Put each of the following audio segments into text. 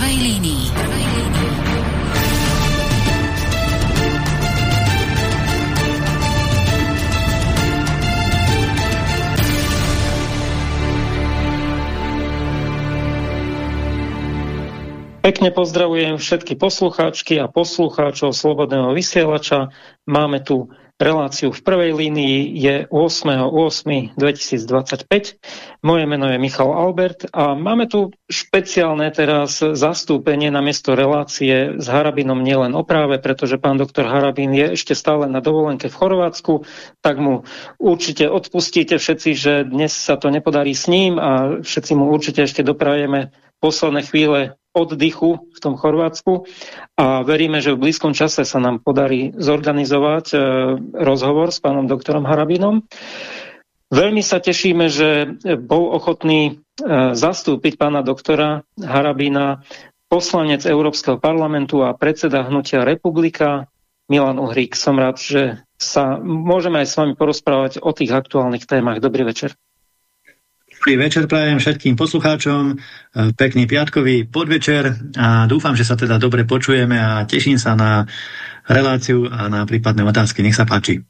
prvej línii. Pekne pozdravujem všetky poslucháčky a poslucháčov Slobodného vysielača. Máme tu reláciu v prvej línii je 8.8.2025. Moje meno je Michal Albert a máme tu špeciálne teraz zastúpenie na miesto relácie s Harabinom nielen o práve, pretože pán doktor Harabin je ešte stále na dovolenke v Chorvátsku, tak mu určite odpustíte všetci, že dnes sa to nepodarí s ním a všetci mu určite ešte doprajeme posledné chvíle oddychu v tom Chorvátsku a veríme, že v blízkom čase sa nám podarí zorganizovať e, rozhovor s pánom doktorom Harabinom. Veľmi sa tešíme, že bol ochotný e, zastúpiť pána doktora Harabina poslanec Európskeho parlamentu a predseda hnutia Republika Milan Uhrík. Som rád, že sa môžeme aj s vami porozprávať o tých aktuálnych témach. Dobrý večer. Dobrý večer prajem všetkým poslucháčom, e, pekný piatkový podvečer a dúfam, že sa teda dobre počujeme a teším sa na reláciu a na prípadné otázky. Nech sa páči.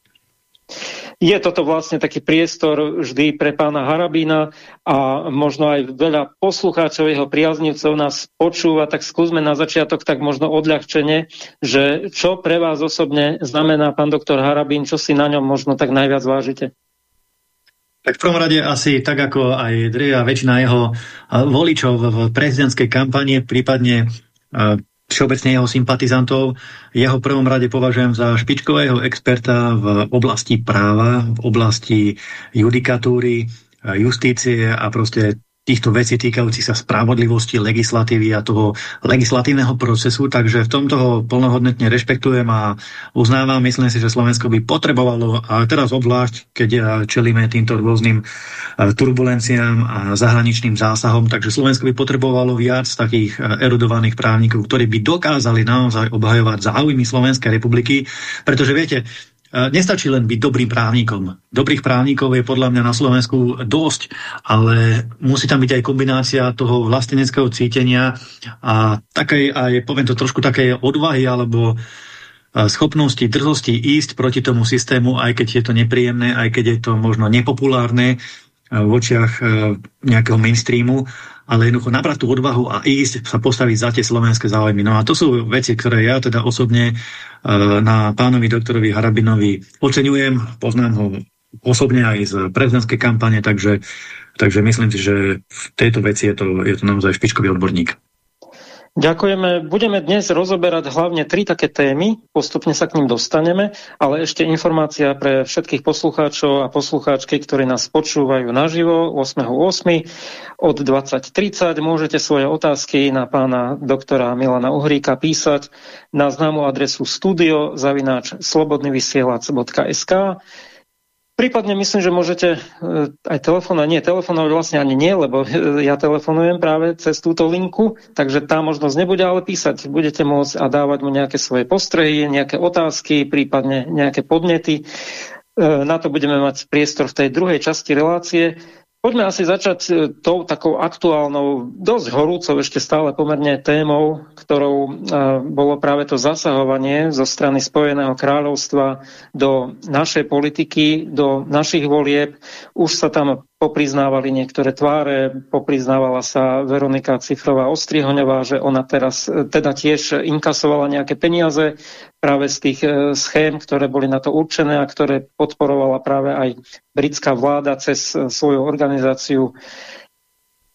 Je toto vlastne taký priestor vždy pre pána Harabína a možno aj veľa poslucháčov, jeho priaznivcov nás počúva, tak skúsme na začiatok tak možno odľahčenie, že čo pre vás osobne znamená pán doktor Harabín, čo si na ňom možno tak najviac vážite? Tak v prvom rade asi tak ako aj drevia väčšina jeho voličov v prezidentskej kampani, prípadne všeobecne jeho sympatizantov. Jeho prvom rade považujem za špičkového experta v oblasti práva, v oblasti judikatúry, justície a proste týchto vecí týkajúcich sa spravodlivosti, legislatívy a toho legislatívneho procesu, takže v tomto ho plnohodnotne rešpektujem a uznávam, myslím si, že Slovensko by potrebovalo, a teraz obzvlášť, keď čelíme týmto rôznym e, turbulenciám a zahraničným zásahom, takže Slovensko by potrebovalo viac takých e, erudovaných právnikov, ktorí by dokázali naozaj obhajovať záujmy Slovenskej republiky, pretože viete, Nestačí len byť dobrým právnikom. Dobrých právnikov je podľa mňa na Slovensku dosť, ale musí tam byť aj kombinácia toho vlasteneckého cítenia a takej, aj poviem to trošku také odvahy alebo schopnosti, drzosti ísť proti tomu systému, aj keď je to nepríjemné, aj keď je to možno nepopulárne v očiach nejakého mainstreamu, ale jednoducho nabrať tú odvahu a ísť sa postaviť za tie slovenské záujmy. No a to sú veci, ktoré ja teda osobne e, na pánovi doktorovi Harabinovi oceňujem, poznám ho osobne aj z prezidentskej kampane, takže, takže myslím si, že v tejto veci je to, je to naozaj špičkový odborník. Ďakujeme. Budeme dnes rozoberať hlavne tri také témy, postupne sa k ním dostaneme, ale ešte informácia pre všetkých poslucháčov a poslucháčky, ktorí nás počúvajú naživo 8.8. od 20.30. Môžete svoje otázky na pána doktora Milana Uhríka písať na známu adresu studio zavináč slobodnyvysielac.sk Prípadne myslím, že môžete e, aj telefonovať, nie, telefonovať vlastne ani nie, lebo e, ja telefonujem práve cez túto linku, takže tá možnosť nebude, ale písať budete môcť a dávať mu nejaké svoje postrehy, nejaké otázky, prípadne nejaké podnety. E, na to budeme mať priestor v tej druhej časti relácie. Poďme asi začať e, tou takou aktuálnou, dosť horúcou ešte stále pomerne témou, ktorou e, bolo práve to zasahovanie zo strany Spojeného kráľovstva do našej politiky, do našich volieb. Už sa tam popriznávali niektoré tváre, popriznávala sa Veronika Cifrová Ostrihoňová, že ona teraz e, teda tiež inkasovala nejaké peniaze práve z tých e, schém, ktoré boli na to určené a ktoré podporovala práve aj britská vláda cez e, svoju organizáciu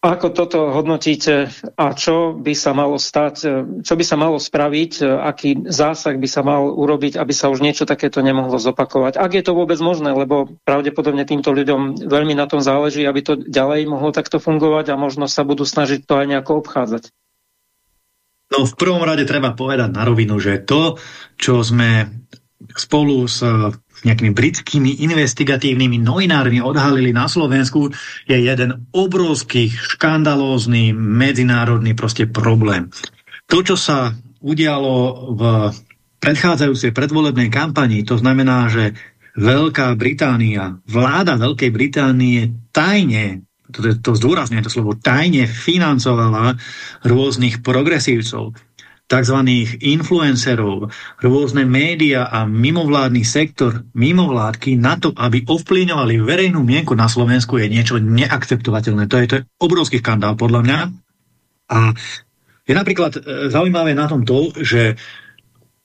ako toto hodnotíte a čo by sa malo stať, e, čo by sa malo spraviť, e, aký zásah by sa mal urobiť, aby sa už niečo takéto nemohlo zopakovať. Ak je to vôbec možné, lebo pravdepodobne týmto ľuďom veľmi na tom záleží, aby to ďalej mohlo takto fungovať a možno sa budú snažiť to aj nejako obchádzať. No v prvom rade treba povedať na rovinu, že to, čo sme spolu s nejakými britskými investigatívnymi novinármi odhalili na Slovensku, je jeden obrovský, škandalózny, medzinárodný proste problém. To, čo sa udialo v predchádzajúcej predvolebnej kampani, to znamená, že Veľká Británia, vláda Veľkej Británie tajne to, to zdôrazňujem to slovo, tajne financovala rôznych progresívcov, tzv. influencerov, rôzne média a mimovládny sektor, mimovládky na to, aby ovplyvňovali verejnú mienku na Slovensku je niečo neakceptovateľné. To je, to je obrovský skandál podľa mňa. A je napríklad e, zaujímavé na tom to, že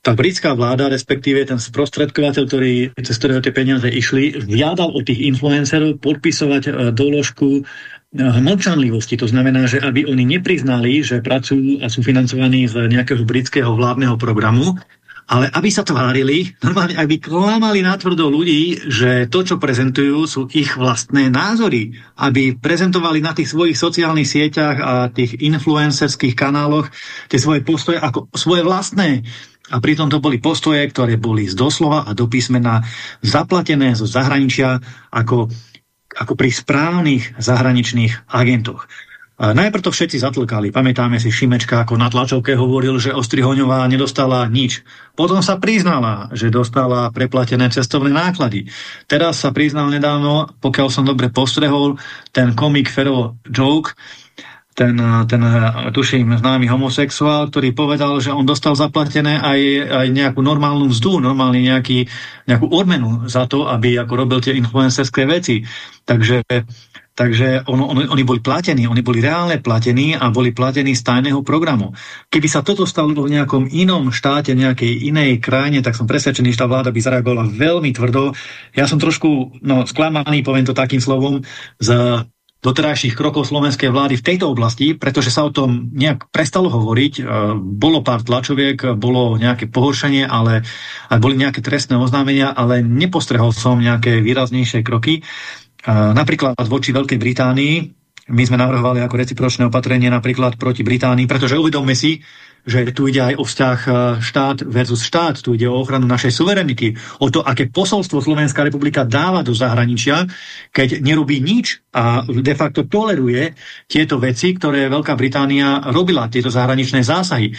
tá britská vláda, respektíve ten sprostredkovateľ, ktorý, cez ktorého tie peniaze išli, žiadal od tých influencerov podpisovať e, doložku mlčanlivosti. To znamená, že aby oni nepriznali, že pracujú a sú financovaní z nejakého britského vládneho programu, ale aby sa tvárili, normálne aby klamali natvrdo ľudí, že to, čo prezentujú, sú ich vlastné názory. Aby prezentovali na tých svojich sociálnych sieťach a tých influencerských kanáloch tie svoje postoje ako svoje vlastné. A pritom to boli postoje, ktoré boli z doslova a do písmena zaplatené zo zahraničia ako ako pri správnych zahraničných agentoch. Najprv to všetci zatlkali. Pamätáme si Šimečka, ako na tlačovke hovoril, že Ostrihoňová nedostala nič. Potom sa priznala, že dostala preplatené cestovné náklady. Teraz sa priznal nedávno, pokiaľ som dobre postrehol, ten komik Fero Joke, ten, ten tuším známy homosexuál, ktorý povedal, že on dostal zaplatené aj, aj nejakú normálnu mzdu, normálne nejaký, nejakú odmenu za to, aby ako robil tie influencerské veci. Takže, takže on, on, oni boli platení, oni boli reálne platení a boli platení z tajného programu. Keby sa toto stalo v nejakom inom štáte, nejakej inej krajine, tak som presvedčený, že tá vláda by zareagovala veľmi tvrdo. Ja som trošku no, sklamaný, poviem to takým slovom, z doterajších krokov slovenskej vlády v tejto oblasti, pretože sa o tom nejak prestalo hovoriť. E, bolo pár tlačoviek, bolo nejaké pohoršenie, ale boli nejaké trestné oznámenia, ale nepostrehol som nejaké výraznejšie kroky. E, napríklad voči Veľkej Británii, my sme navrhovali ako recipročné opatrenie napríklad proti Británii, pretože uvedomme si, že tu ide aj o vzťah e, štát versus štát, tu ide o ochranu našej suverenity, o to, aké posolstvo Slovenská republika dáva do zahraničia, keď nerobí nič a de facto toleruje tieto veci, ktoré Veľká Británia robila, tieto zahraničné zásahy.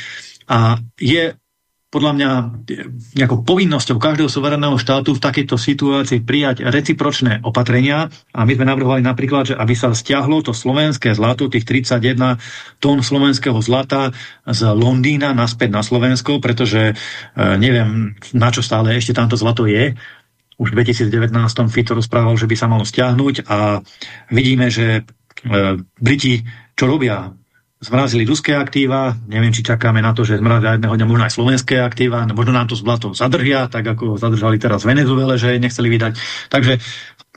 A je podľa mňa nejakou povinnosťou každého suverénneho štátu v takejto situácii prijať recipročné opatrenia a my sme navrhovali napríklad, že aby sa stiahlo to slovenské zlato, tých 31 tón slovenského zlata z Londýna naspäť na Slovensko, pretože e, neviem, na čo stále ešte tamto zlato je. Už v 2019 Fito rozprával, že by sa malo stiahnuť a vidíme, že e, Briti čo robia? Zmrazili ruské aktíva, neviem, či čakáme na to, že zmrazia jedného dňa možno aj slovenské aktíva, možno nám to zlato zadržia, tak ako zadržali teraz Venezuele, že nechceli vydať. Takže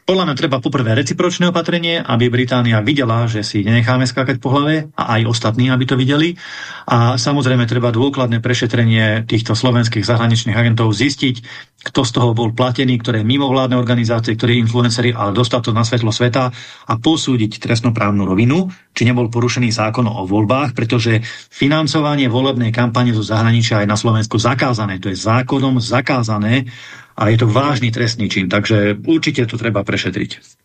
podľa mňa treba poprvé recipročné opatrenie, aby Británia videla, že si nenecháme skákať po hlave a aj ostatní, aby to videli. A samozrejme treba dôkladné prešetrenie týchto slovenských zahraničných agentov zistiť, kto z toho bol platený, ktoré mimovládne organizácie, ktorí influenceri, ale dostať to na svetlo sveta a posúdiť trestnoprávnu rovinu, či nebol porušený zákon o voľbách, pretože financovanie volebnej kampane zo zahraničia je na Slovensku zakázané. To je zákonom zakázané a je to vážny trestný čin, takže určite to treba prešetriť.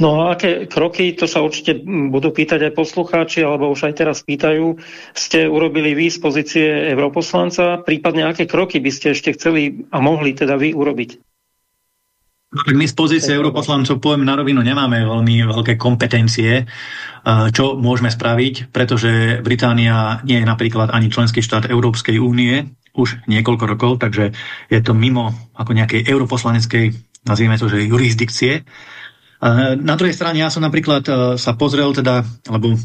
No a aké kroky, to sa určite budú pýtať aj poslucháči, alebo už aj teraz pýtajú, ste urobili vy z pozície europoslanca, prípadne aké kroky by ste ešte chceli a mohli teda vy urobiť? No tak my z pozície europoslancov, poviem na rovinu, nemáme veľmi veľké kompetencie, čo môžeme spraviť, pretože Británia nie je napríklad ani členský štát Európskej únie, už niekoľko rokov, takže je to mimo ako nejakej europoslaneckej, nazvime to, že jurisdikcie. Na druhej strane ja som napríklad e, sa pozrel teda, lebo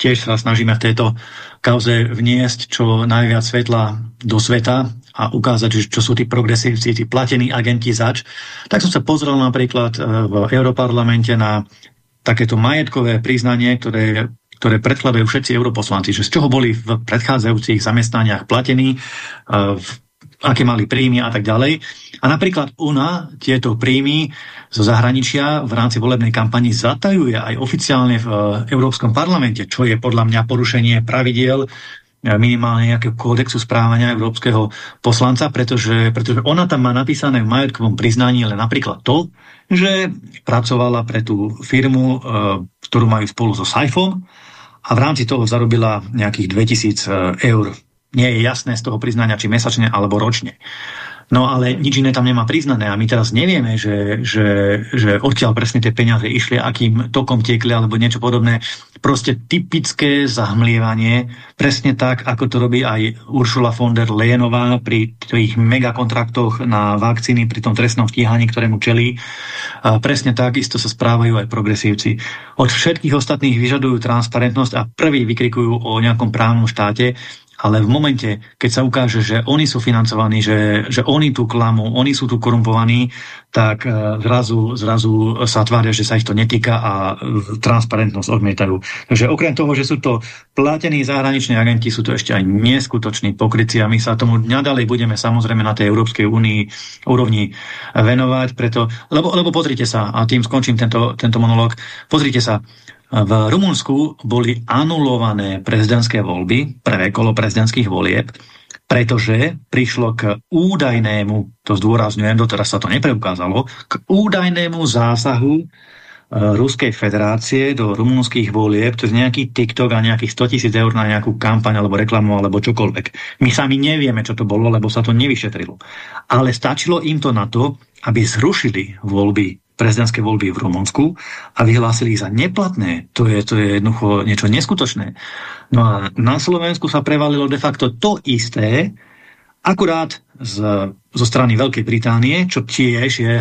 tiež sa snažíme v tejto kauze vniesť čo najviac svetla do sveta a ukázať, čo sú tí progresívci, tí platení agenti zač. Tak som sa pozrel napríklad e, v Europarlamente na takéto majetkové priznanie, ktoré ktoré predkladajú všetci europoslanci, že z čoho boli v predchádzajúcich zamestnaniach platení, uh, aké mali príjmy a tak ďalej. A napríklad UNA tieto príjmy zo zahraničia v rámci volebnej kampani zatajuje aj oficiálne v uh, Európskom parlamente, čo je podľa mňa porušenie pravidiel uh, minimálne nejakého kódexu správania európskeho poslanca, pretože, pretože ona tam má napísané v majetkovom priznaní len napríklad to, že pracovala pre tú firmu, ktorú majú spolu so Saifom a v rámci toho zarobila nejakých 2000 e, eur. Nie je jasné z toho priznania, či mesačne alebo ročne. No ale nič iné tam nemá priznané a my teraz nevieme, že, že, že odkiaľ presne tie peniaze išli, akým tokom tiekli alebo niečo podobné. Proste typické zahmlievanie, presne tak, ako to robí aj Uršula von der Leyenová pri tých megakontraktoch na vakcíny, pri tom trestnom stíhaní, ktorému čelí. A presne tak isto sa správajú aj progresívci. Od všetkých ostatných vyžadujú transparentnosť a prvý vykrikujú o nejakom právnom štáte ale v momente, keď sa ukáže, že oni sú financovaní, že, že oni tu klamú, oni sú tu korumpovaní, tak e, zrazu, zrazu sa tvária, že sa ich to netýka a transparentnosť odmietajú. Takže okrem toho, že sú to platení zahraniční agenti, sú to ešte aj neskutoční pokryci a my sa tomu ďalej budeme samozrejme na tej Európskej únii úrovni venovať, preto, lebo, lebo pozrite sa, a tým skončím tento, tento monolog, pozrite sa, v Rumunsku boli anulované prezidentské voľby, prvé kolo prezidentských volieb, pretože prišlo k údajnému, to zdôrazňujem, doteraz sa to nepreukázalo, k údajnému zásahu e, Ruskej federácie do rumunských volieb, to je nejaký TikTok a nejakých 100 tisíc eur na nejakú kampaň alebo reklamu alebo čokoľvek. My sami nevieme, čo to bolo, lebo sa to nevyšetrilo. Ale stačilo im to na to, aby zrušili voľby prezidentské voľby v Rumunsku a vyhlásili ich za neplatné. To je, to je jednoducho niečo neskutočné. No a na Slovensku sa prevalilo de facto to isté, akurát z, zo strany Veľkej Británie, čo tiež je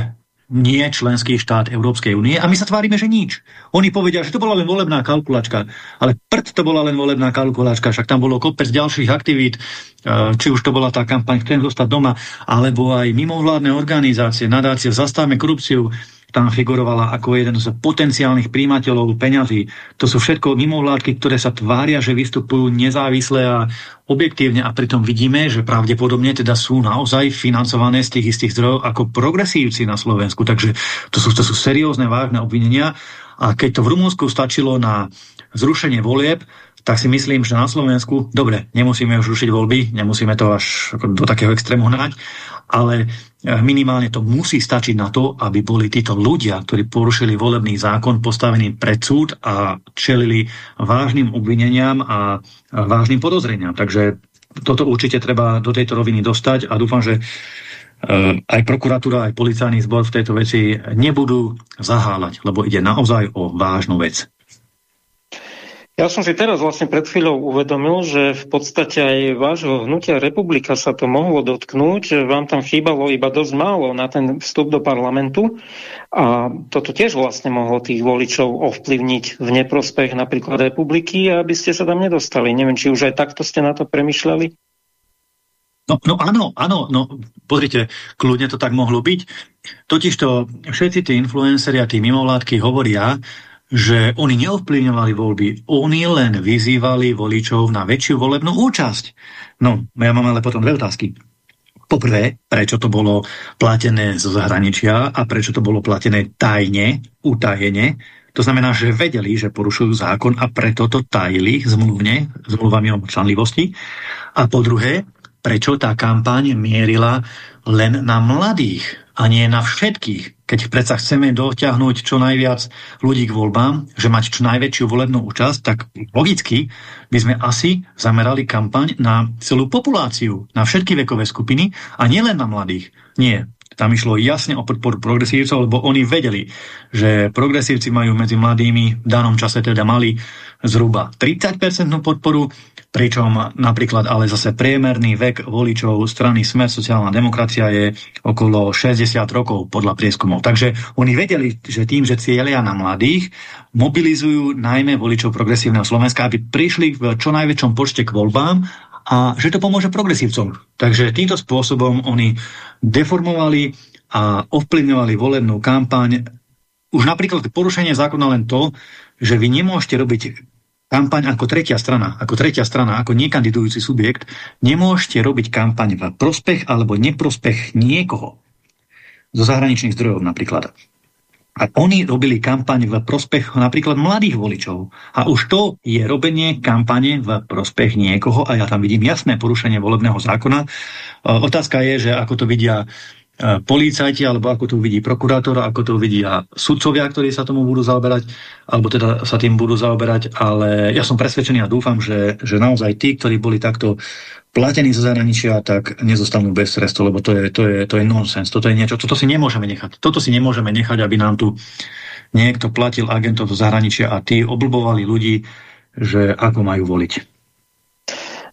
nie členský štát Európskej únie a my sa tvárime, že nič. Oni povedia, že to bola len volebná kalkulačka, ale prd to bola len volebná kalkulačka, však tam bolo kopec ďalších aktivít, eh, či už to bola tá kampaň Chcem zostať doma, alebo aj mimovládne organizácie, nadácie Zastavme korupciu, tam figurovala ako jeden z potenciálnych príjimateľov peňazí. To sú všetko mimovládky, ktoré sa tvária, že vystupujú nezávisle a objektívne a pritom vidíme, že pravdepodobne teda sú naozaj financované z tých istých zdrojov ako progresívci na Slovensku. Takže to sú, to sú seriózne, vážne obvinenia a keď to v Rumunsku stačilo na zrušenie volieb, tak si myslím, že na Slovensku, dobre, nemusíme už rušiť voľby, nemusíme to až do takého extrému hnať, ale eh, minimálne to musí stačiť na to, aby boli títo ľudia, ktorí porušili volebný zákon, postavení pred súd a čelili vážnym obvineniam a vážnym podozreniam. Takže toto určite treba do tejto roviny dostať a dúfam, že eh, aj prokuratúra, aj policajný zbor v tejto veci nebudú zaháľať, lebo ide naozaj o vážnu vec. Ja som si teraz vlastne pred chvíľou uvedomil, že v podstate aj vášho hnutia republika sa to mohlo dotknúť. Vám tam chýbalo iba dosť málo na ten vstup do parlamentu a toto tiež vlastne mohlo tých voličov ovplyvniť v neprospech napríklad republiky, aby ste sa tam nedostali. Neviem, či už aj takto ste na to premyšľali? No, no áno, áno, no pozrite, kľudne to tak mohlo byť. Totižto všetci tí influenceri a tí mimovládky hovoria, že oni neovplyvňovali voľby, oni len vyzývali voličov na väčšiu volebnú účasť. No, ja mám ale potom dve otázky. Poprvé, prečo to bolo platené zo zahraničia a prečo to bolo platené tajne, utajene. To znamená, že vedeli, že porušujú zákon a preto to tajili zmluvne, zmluvami o članlivosti. A po druhé, prečo tá kampaň mierila len na mladých a nie na všetkých keď predsa chceme dotiahnuť čo najviac ľudí k voľbám, že mať čo najväčšiu volebnú účasť, tak logicky by sme asi zamerali kampaň na celú populáciu, na všetky vekové skupiny a nielen na mladých. Nie, tam išlo jasne o podporu progresívcov, lebo oni vedeli, že progresívci majú medzi mladými v danom čase teda mali zhruba 30% podporu, pričom napríklad ale zase priemerný vek voličov strany Smer sociálna demokracia je okolo 60 rokov podľa prieskumov. Takže oni vedeli, že tým, že cieľia na mladých, mobilizujú najmä voličov progresívneho Slovenska, aby prišli v čo najväčšom počte k voľbám a že to pomôže progresívcom. Takže týmto spôsobom oni deformovali a ovplyvňovali volebnú kampaň. Už napríklad porušenie zákona len to, že vy nemôžete robiť kampaň ako tretia strana, ako tretia strana, ako nekandidujúci subjekt, nemôžete robiť kampaň v prospech alebo neprospech niekoho. Zo zahraničných zdrojov napríklad. A oni robili kampaň v prospech napríklad mladých voličov. A už to je robenie kampane v prospech niekoho a ja tam vidím jasné porušenie volebného zákona. Otázka je, že ako to vidia policajti, alebo ako to uvidí prokurátor, ako to uvidia sudcovia, ktorí sa tomu budú zaoberať, alebo teda sa tým budú zaoberať, ale ja som presvedčený a dúfam, že, že naozaj tí, ktorí boli takto platení zo zahraničia, tak nezostanú bez trestu, lebo to je, to je, to je nonsens. Toto je niečo, toto si nemôžeme nechať. Toto si nemôžeme nechať, aby nám tu niekto platil agentov zo zahraničia a tí oblbovali ľudí, že ako majú voliť.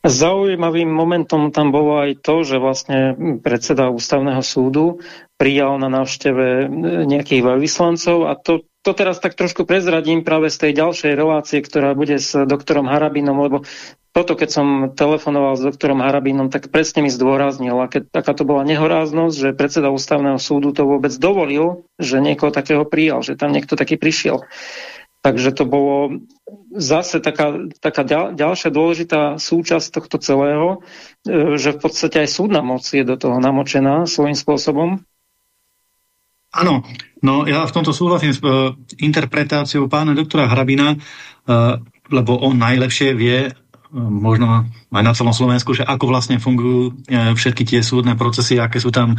Zaujímavým momentom tam bolo aj to, že vlastne predseda ústavného súdu prijal na návšteve nejakých veľvyslancov a to, to teraz tak trošku prezradím práve z tej ďalšej relácie, ktorá bude s doktorom Harabinom, lebo toto, keď som telefonoval s doktorom Harabinom, tak presne mi zdôraznil, aké, aká to bola nehoráznosť, že predseda ústavného súdu to vôbec dovolil, že niekoho takého prijal, že tam niekto taký prišiel. Takže to bolo zase taká, taká ďal, ďalšia dôležitá súčasť tohto celého, e, že v podstate aj súdna moc je do toho namočená svojím spôsobom. Áno, no ja v tomto súhlasím s uh, interpretáciou pána doktora Hrabina, uh, lebo on najlepšie vie možno aj na celom Slovensku, že ako vlastne fungujú e, všetky tie súdne procesy, aké sú tam,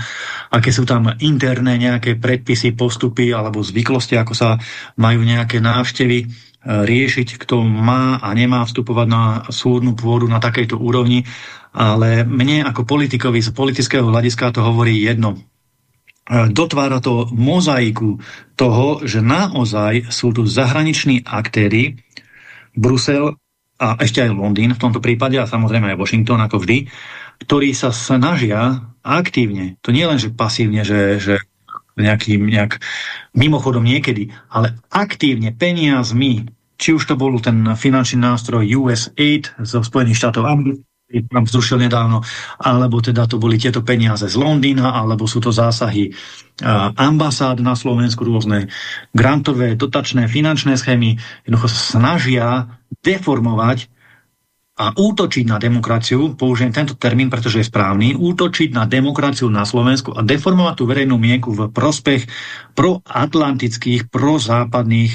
aké sú tam interné nejaké predpisy, postupy alebo zvyklosti, ako sa majú nejaké návštevy e, riešiť, kto má a nemá vstupovať na súdnu pôdu na takejto úrovni, ale mne ako politikovi z politického hľadiska to hovorí jedno. E, dotvára to mozaiku toho, že naozaj sú tu zahraniční aktéry, Brusel a ešte aj Londýn v tomto prípade a samozrejme aj Washington ako vždy, ktorí sa snažia aktívne, to nie len, že pasívne, že, že nejakým, nejak mimochodom niekedy, ale aktívne peniazmi, či už to bol ten finančný nástroj USAID zo Spojených štátov amerických, tam zrušil nedávno, alebo teda to boli tieto peniaze z Londýna, alebo sú to zásahy ambasád na Slovensku, rôzne grantové, dotačné, finančné schémy, jednoducho sa snažia deformovať a útočiť na demokraciu, použijem tento termín, pretože je správny, útočiť na demokraciu na Slovensku a deformovať tú verejnú mienku v prospech proatlantických, prozápadných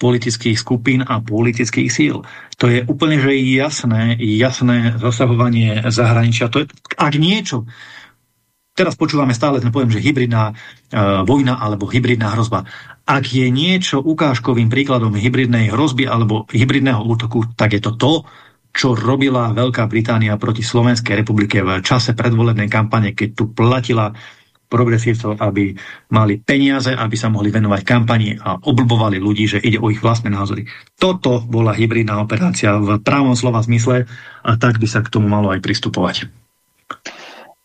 politických skupín a politických síl. To je úplne že jasné, jasné zasahovanie zahraničia. To je, ak niečo, teraz počúvame stále ten pojem, že hybridná uh, vojna alebo hybridná hrozba. Ak je niečo ukážkovým príkladom hybridnej hrozby alebo hybridného útoku, tak je to to, čo robila Veľká Británia proti Slovenskej republike v čase predvolebnej kampane, keď tu platila progresívcov, aby mali peniaze, aby sa mohli venovať kampani a oblbovali ľudí, že ide o ich vlastné názory. Toto bola hybridná operácia v právom slova zmysle a tak by sa k tomu malo aj pristupovať.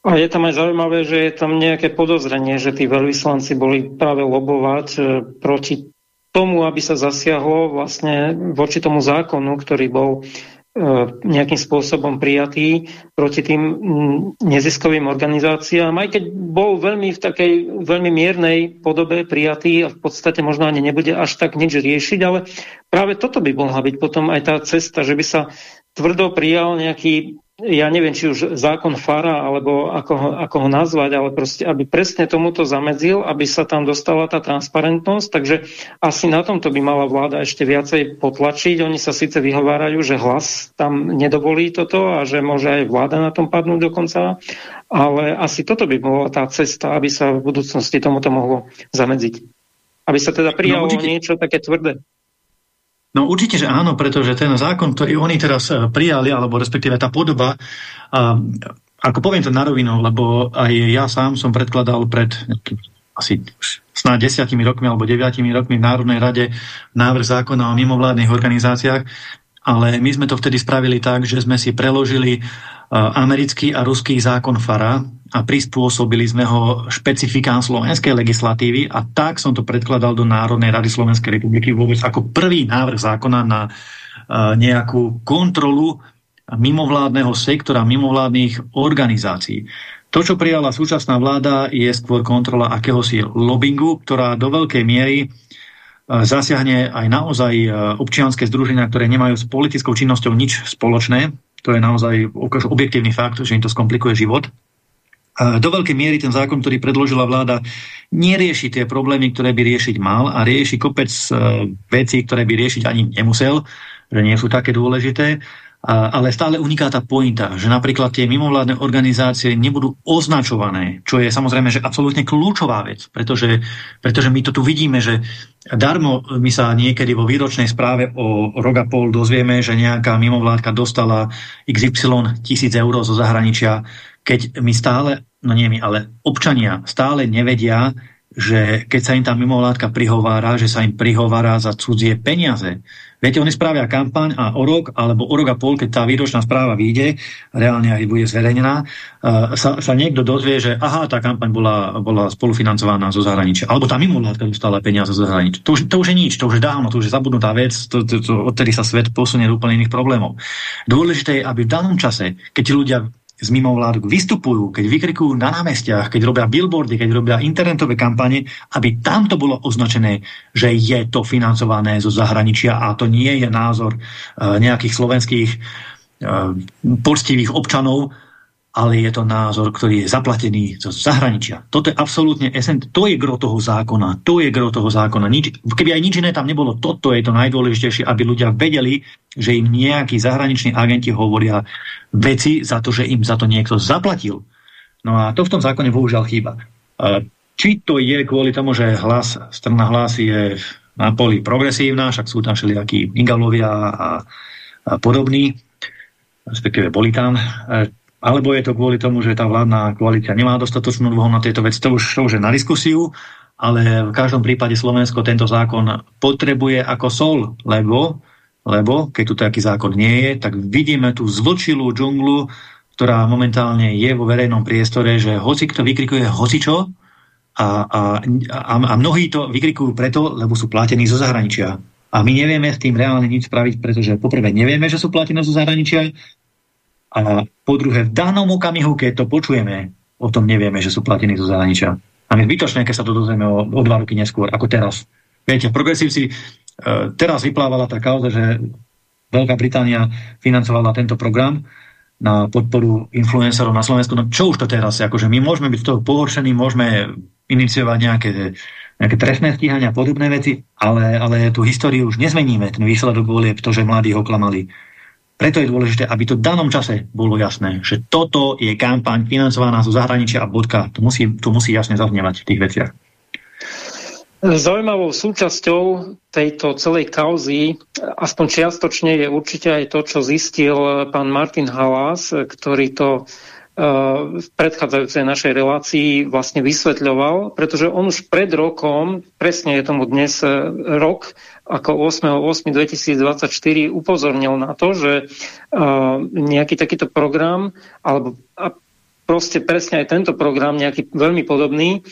A je tam aj zaujímavé, že je tam nejaké podozrenie, že tí veľvyslanci boli práve lobovať e, proti tomu, aby sa zasiahlo vlastne voči tomu zákonu, ktorý bol nejakým spôsobom prijatý proti tým neziskovým organizáciám, aj keď bol veľmi v takej veľmi miernej podobe prijatý a v podstate možno ani nebude až tak nič riešiť, ale práve toto by mohla byť potom aj tá cesta, že by sa tvrdo prijal nejaký ja neviem, či už zákon Fara, alebo ako ho, ako ho nazvať, ale proste, aby presne tomuto zamedzil, aby sa tam dostala tá transparentnosť, takže asi na tomto by mala vláda ešte viacej potlačiť. Oni sa síce vyhovárajú, že hlas tam nedovolí toto a že môže aj vláda na tom padnúť dokonca, ale asi toto by bola tá cesta, aby sa v budúcnosti tomuto mohlo zamedziť. Aby sa teda prijalo no, niečo také tvrdé. No určite, že áno, pretože ten zákon, ktorý oni teraz e, prijali, alebo respektíve tá podoba, a, ako poviem to na rovinu, lebo aj ja sám som predkladal pred asi snáď desiatimi rokmi alebo deviatimi rokmi v Národnej rade návrh zákona o mimovládnych organizáciách, ale my sme to vtedy spravili tak, že sme si preložili americký a ruský zákon FARA a prispôsobili sme ho špecifikám slovenskej legislatívy a tak som to predkladal do Národnej rady Slovenskej republiky vôbec ako prvý návrh zákona na nejakú kontrolu mimovládneho sektora, mimovládnych organizácií. To, čo prijala súčasná vláda, je skôr kontrola akéhosi lobbingu, ktorá do veľkej miery zasiahne aj naozaj občianske združenia, ktoré nemajú s politickou činnosťou nič spoločné, to je naozaj objektívny fakt, že im to skomplikuje život. Do veľkej miery ten zákon, ktorý predložila vláda, nerieši tie problémy, ktoré by riešiť mal a rieši kopec uh, vecí, ktoré by riešiť ani nemusel, že nie sú také dôležité. Ale stále uniká tá pointa, že napríklad tie mimovládne organizácie nebudú označované, čo je samozrejme že absolútne kľúčová vec, pretože, pretože my to tu vidíme, že darmo my sa niekedy vo výročnej správe o rok a pol dozvieme, že nejaká mimovládka dostala XY tisíc eur zo zahraničia, keď my stále, no nie my, ale občania stále nevedia, že keď sa im tá mimovládka prihovára, že sa im prihovára za cudzie peniaze. Viete, oni spravia kampaň a o rok alebo o rok a pol, keď tá výročná správa vyjde, reálne aj bude zverejnená, uh, sa, sa niekto dozvie, že aha, tá kampaň bola, bola spolufinancovaná zo zahraničia. Alebo tá mimovládka dostala peniaze zo zahraničia. To už, to už je nič, to už je dávno, to už je zabudnutá vec, to, to, to, odtedy sa svet posunie do úplne iných problémov. Dôležité je, aby v danom čase, keď ľudia z mimovládok vystupujú, keď vykrikujú na námestiach, keď robia billboardy, keď robia internetové kampane, aby tamto bolo označené, že je to financované zo zahraničia a to nie je názor uh, nejakých slovenských uh, poctivých občanov, ale je to názor, ktorý je zaplatený zo zahraničia. Toto je absolútne esent, to je gro toho zákona, to je gro toho zákona. Nič, keby aj nič iné tam nebolo, toto je to najdôležitejšie, aby ľudia vedeli, že im nejakí zahraniční agenti hovoria veci za to, že im za to niekto zaplatil. No a to v tom zákone bohužiaľ chýba. Či to je kvôli tomu, že hlas, strana hlas je na poli progresívna, však sú tam všelijakí Ingalovia a, a podobní, respektíve boli tam alebo je to kvôli tomu, že tá vládna koalícia nemá dostatočnú dôvod na tieto veci, to už, to už je na diskusiu, ale v každom prípade Slovensko tento zákon potrebuje ako sol, lebo, lebo keď tu taký zákon nie je, tak vidíme tú zvlčilú džunglu, ktorá momentálne je vo verejnom priestore, že hoci kto vykrikuje hocičo a, a, a, a mnohí to vykrikujú preto, lebo sú platení zo zahraničia. A my nevieme s tým reálne nič spraviť, pretože poprvé nevieme, že sú platené zo zahraničia a po druhé, v danom okamihu, keď to počujeme, o tom nevieme, že sú platení zo zahraničia. A my zbytočné, keď sa to dozrieme o, o dva roky neskôr, ako teraz. Viete, progresívci, e, teraz vyplávala tá kauza, že Veľká Británia financovala tento program na podporu influencerov na Slovensku. No čo už to teraz? Akože my môžeme byť z toho pohoršení, môžeme iniciovať nejaké, nejaké trestné stíhania a podobné veci, ale, ale tú históriu už nezmeníme. Ten výsledok volieb, to, že mladí oklamali preto je dôležité, aby to v danom čase bolo jasné, že toto je kampaň financovaná zo zahraničia a bodka. To musí, to musí jasne zaznievať v tých veciach. Zaujímavou súčasťou tejto celej kauzy, aspoň čiastočne, je určite aj to, čo zistil pán Martin Halas, ktorý to v predchádzajúcej našej relácii vlastne vysvetľoval, pretože on už pred rokom, presne je tomu dnes uh, rok, ako 8.8.2024 upozornil na to, že uh, nejaký takýto program, alebo proste presne aj tento program, nejaký veľmi podobný,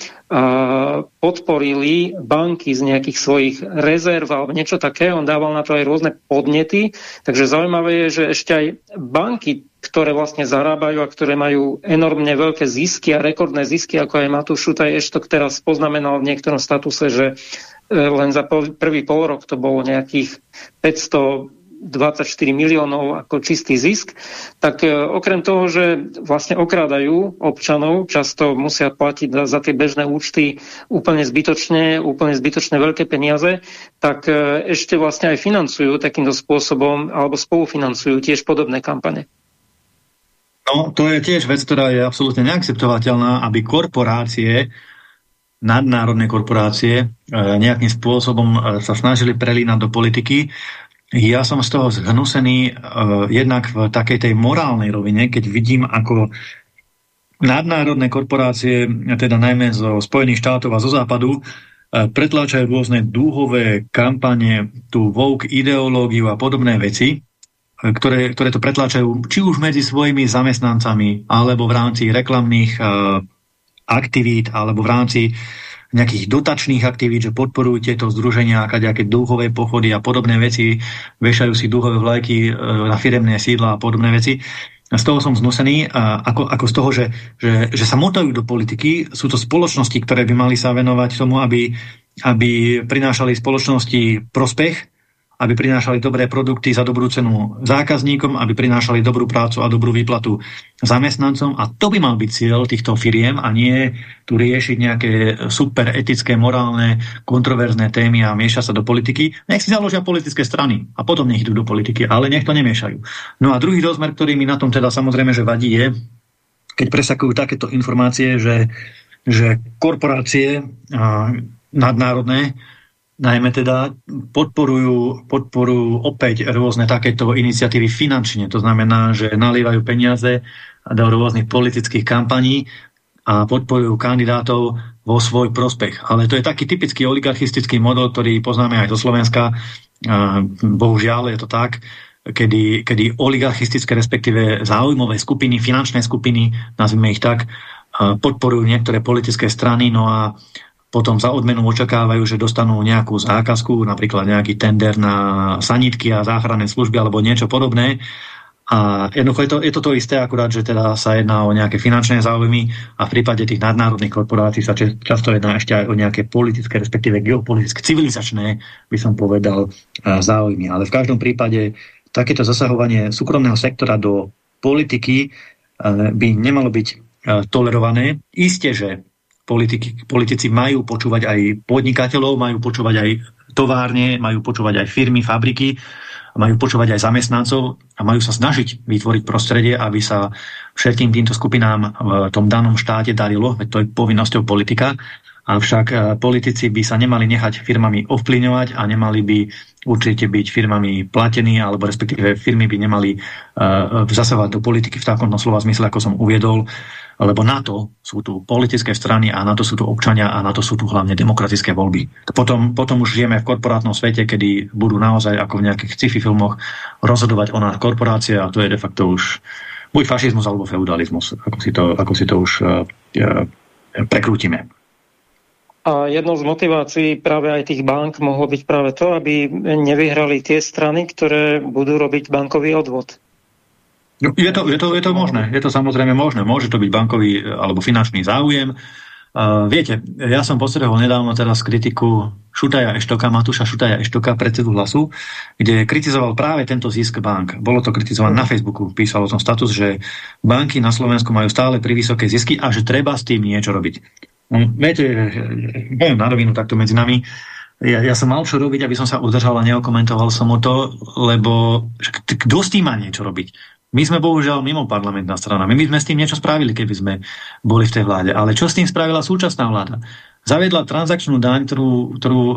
podporili banky z nejakých svojich rezerv alebo niečo také. On dával na to aj rôzne podnety. Takže zaujímavé je, že ešte aj banky, ktoré vlastne zarábajú a ktoré majú enormne veľké zisky a rekordné zisky, ako aj Matúš Šutaj Eštok teraz poznamenal v niektorom statuse, že E, len za prvý pol rok to bolo nejakých 524 miliónov ako čistý zisk, tak e, okrem toho, že vlastne okrádajú občanov, často musia platiť za tie bežné účty úplne zbytočne, úplne zbytočné veľké peniaze, tak e, ešte vlastne aj financujú takýmto spôsobom alebo spolufinancujú tiež podobné kampane. No, to je tiež vec, ktorá je absolútne neakceptovateľná, aby korporácie nadnárodné korporácie e, nejakým spôsobom sa snažili prelínať do politiky. Ja som z toho zhnusený uh, jednak v takej tej morálnej rovine, keď vidím, ako nadnárodné korporácie, teda najmä zo Spojených štátov a zo západu, uh, pretláčajú rôzne dúhové kampane, tú woke ideológiu a podobné veci, ktoré, ktoré to pretláčajú či už medzi svojimi zamestnancami, alebo v rámci reklamných uh, aktivít alebo v rámci nejakých dotačných aktivít, že podporujú tieto združenia, nejaké dúhové pochody a podobné veci, vešajú si dúhové vlajky e, na firemné sídla a podobné veci. Z toho som znusený, ako, ako z toho, že, že, že sa motajú do politiky. Sú to spoločnosti, ktoré by mali sa venovať tomu, aby, aby prinášali spoločnosti prospech aby prinášali dobré produkty za dobrú cenu zákazníkom, aby prinášali dobrú prácu a dobrú výplatu zamestnancom. A to by mal byť cieľ týchto firiem a nie tu riešiť nejaké super etické, morálne, kontroverzné témy a mieša sa do politiky. Nech si založia politické strany a potom nech idú do politiky, ale nech to nemiešajú. No a druhý rozmer, ktorý mi na tom teda samozrejme, že vadí je, keď presakujú takéto informácie, že, že korporácie a, nadnárodné najmä teda podporujú, podporujú opäť rôzne takéto iniciatívy finančne. To znamená, že nalievajú peniaze do rôznych politických kampaní a podporujú kandidátov vo svoj prospech. Ale to je taký typický oligarchistický model, ktorý poznáme aj zo Slovenska. Bohužiaľ je to tak, kedy, kedy oligarchistické, respektíve záujmové skupiny, finančné skupiny, nazvime ich tak, podporujú niektoré politické strany, no a potom za odmenu očakávajú, že dostanú nejakú zákazku, napríklad nejaký tender na sanitky a záchranné služby alebo niečo podobné. A jednoducho je to, je to to isté, akurát, že teda sa jedná o nejaké finančné záujmy a v prípade tých nadnárodných korporácií sa často jedná ešte aj o nejaké politické, respektíve geopolitické, civilizačné, by som povedal, záujmy. Ale v každom prípade takéto zasahovanie súkromného sektora do politiky by nemalo byť tolerované. Isté, že politiky, politici majú počúvať aj podnikateľov, majú počúvať aj továrne, majú počúvať aj firmy, fabriky, majú počúvať aj zamestnancov a majú sa snažiť vytvoriť prostredie, aby sa všetkým týmto skupinám v tom danom štáte darilo, veď to je povinnosťou politika, avšak e, politici by sa nemali nechať firmami ovplyvňovať a nemali by určite byť firmami platení, alebo respektíve firmy by nemali uh, zasahovať do politiky v takomto slova zmysle, ako som uviedol, lebo na to sú tu politické strany a na to sú tu občania a na to sú tu hlavne demokratické voľby. Potom, potom už žijeme v korporátnom svete, kedy budú naozaj ako v nejakých sci-fi filmoch rozhodovať o nás korporácie a to je de facto už buď fašizmus alebo feudalizmus, ako si to, ako si to už uh, prekrútime. A jednou z motivácií práve aj tých bank mohlo byť práve to, aby nevyhrali tie strany, ktoré budú robiť bankový odvod. No, je, to, je, to, je to možné, je to samozrejme možné. Môže to byť bankový e, alebo finančný záujem. Uh, viete, ja som postrehol nedávno teraz kritiku Šutaja Eštoka, Matúša Šutaja Eštoka, predsedu hlasu, kde kritizoval práve tento zisk bank. Bolo to kritizované na Facebooku, písalo som status, že banky na Slovensku majú stále pri vysoké zisky a že treba s tým niečo robiť. No, viete, poviem na rovinu takto medzi nami, ja, ja som mal čo robiť, aby som sa udržal a neokomentoval som o to, lebo kto s tým má niečo robiť? My sme bohužiaľ mimo parlamentná strana. My by sme s tým niečo spravili, keby sme boli v tej vláde. Ale čo s tým spravila súčasná vláda? Zaviedla transakčnú daň, ktorú, ktorú, e,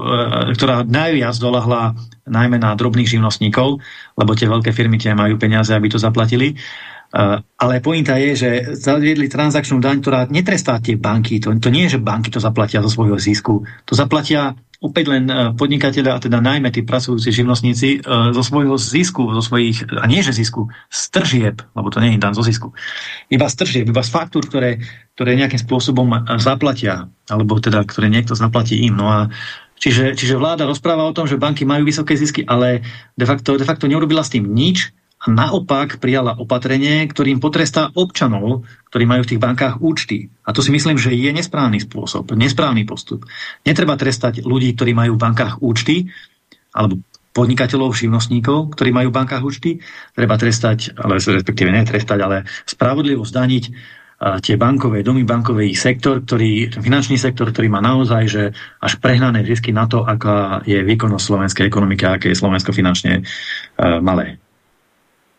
ktorá najviac dolahla najmä na drobných živnostníkov, lebo tie veľké firmy tie majú peniaze, aby to zaplatili. Uh, ale pointa je, že zaviedli transakčnú daň, ktorá netrestá tie banky. To, to nie je, že banky to zaplatia zo svojho zisku. To zaplatia opäť len e, podnikateľe, a teda najmä tí pracujúci živnostníci, e, zo svojho zisku, zo svojich, a nie že zisku, z tržieb, lebo to nie je dan zo zisku, iba z iba z faktúr, ktoré, ktoré nejakým spôsobom e, zaplatia, alebo teda, ktoré niekto zaplatí im. No a čiže, čiže vláda rozpráva o tom, že banky majú vysoké zisky, ale de facto, de facto neurobila s tým nič, a naopak prijala opatrenie, ktorým potrestá občanov, ktorí majú v tých bankách účty. A to si myslím, že je nesprávny spôsob, nesprávny postup. Netreba trestať ľudí, ktorí majú v bankách účty, alebo podnikateľov, živnostníkov, ktorí majú v bankách účty. Treba trestať, ale respektíve netrestať, ale spravodlivo zdaniť tie bankové domy, bankový sektor, ktorý, finančný sektor, ktorý má naozaj že až prehnané zisky na to, aká je výkonnosť slovenskej ekonomiky aké je Slovensko finančne uh, malé.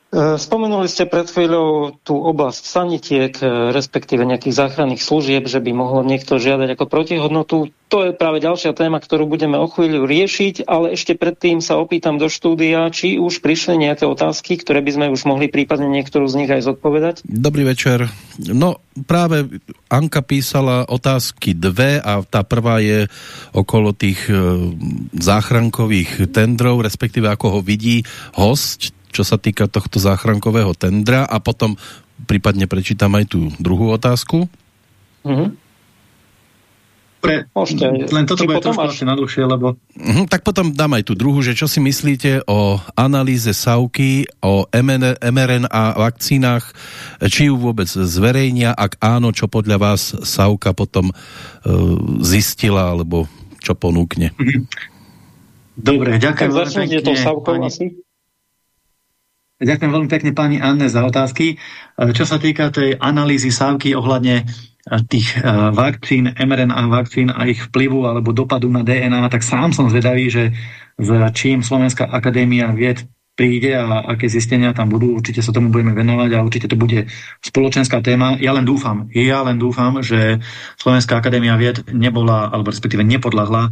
E, spomenuli ste pred chvíľou tú oblasť sanitiek, e, respektíve nejakých záchranných služieb, že by mohol niekto žiadať ako protihodnotu. To je práve ďalšia téma, ktorú budeme o chvíľu riešiť, ale ešte predtým sa opýtam do štúdia, či už prišli nejaké otázky, ktoré by sme už mohli prípadne niektorú z nich aj zodpovedať. Dobrý večer. No práve Anka písala otázky dve a tá prvá je okolo tých e, záchrankových tendrov, respektíve ako ho vidí host čo sa týka tohto záchrankového tendra a potom prípadne prečítam aj tú druhú otázku. Mm-hmm. Pre, Môžete, len toto bude trošku asi nadlhšie, lebo... Uh-huh, tak potom dám aj tú druhú, že čo si myslíte o analýze SAUKY, o mRNA vakcínach, či ju vôbec zverejnia, ak áno, čo podľa vás SAUKA potom uh, zistila, alebo čo ponúkne? Uh-huh. Dobre, ďakujem tak pekne. To asi. Ďakujem veľmi pekne pani Anne za otázky. Čo sa týka tej analýzy sávky ohľadne tých vakcín, mRNA vakcín a ich vplyvu alebo dopadu na DNA, tak sám som zvedavý, že s čím Slovenská akadémia vied príde a aké zistenia tam budú. Určite sa tomu budeme venovať a určite to bude spoločenská téma. Ja len dúfam, ja len dúfam, že Slovenská akadémia vied nebola, alebo respektíve nepodľahla e,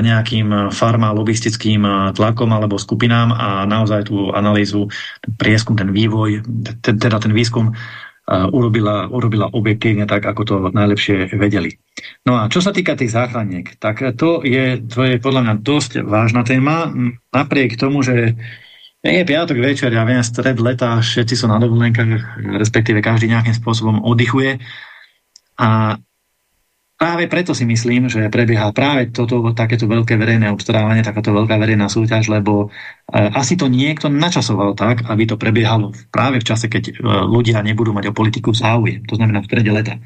nejakým farma lobistickým e, tlakom alebo skupinám a naozaj tú analýzu, ten prieskum, ten vývoj, teda ten výskum e, urobila, urobila objektívne tak, ako to najlepšie vedeli. No a čo sa týka tých záchraniek, tak to je, to je podľa mňa dosť vážna téma, napriek tomu, že nie je piatok večer, ja viem, stred leta, všetci sú na dovolenkách, respektíve každý nejakým spôsobom oddychuje. A práve preto si myslím, že prebieha práve toto takéto veľké verejné obstarávanie, takáto veľká verejná súťaž, lebo e, asi to niekto načasoval tak, aby to prebiehalo práve v čase, keď e, ľudia nebudú mať o politiku záujem, to znamená v strede leta.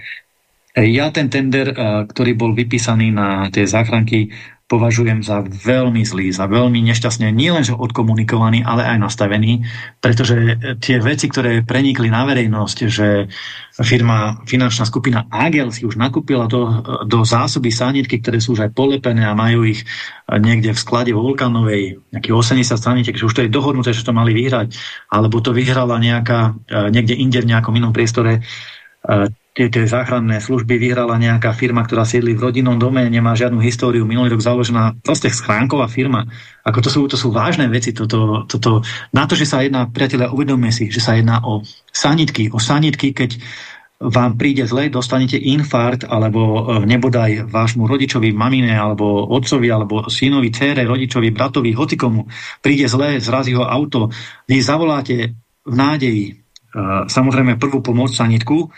E, ja ten tender, ktorý bol vypísaný na tie záchranky, považujem za veľmi zlý, za veľmi nešťastne nielenže odkomunikovaný, ale aj nastavený, pretože tie veci, ktoré prenikli na verejnosť, že firma, finančná skupina Agel si už nakúpila do, do zásoby sanitky, ktoré sú už aj polepené a majú ich niekde v sklade vo Vulkanovej, nejakých 80 sanitiek, že už to je dohodnuté, že to mali vyhrať, alebo to vyhrala nejaká, niekde inde v nejakom inom priestore tie, tie záchranné služby vyhrala nejaká firma, ktorá sídli v rodinnom dome, nemá žiadnu históriu, minulý rok založená proste schránková firma. Ako to sú, to sú vážne veci. Toto, toto, na to, že sa jedná, priatelia, uvedomme si, že sa jedná o sanitky. O sanitky, keď vám príde zle, dostanete infarkt, alebo e, nebodaj vášmu rodičovi, mamine, alebo otcovi, alebo synovi, cére, rodičovi, bratovi, hocikomu, príde zle, zrazí ho auto, vy zavoláte v nádeji, e, samozrejme prvú pomoc sanitku,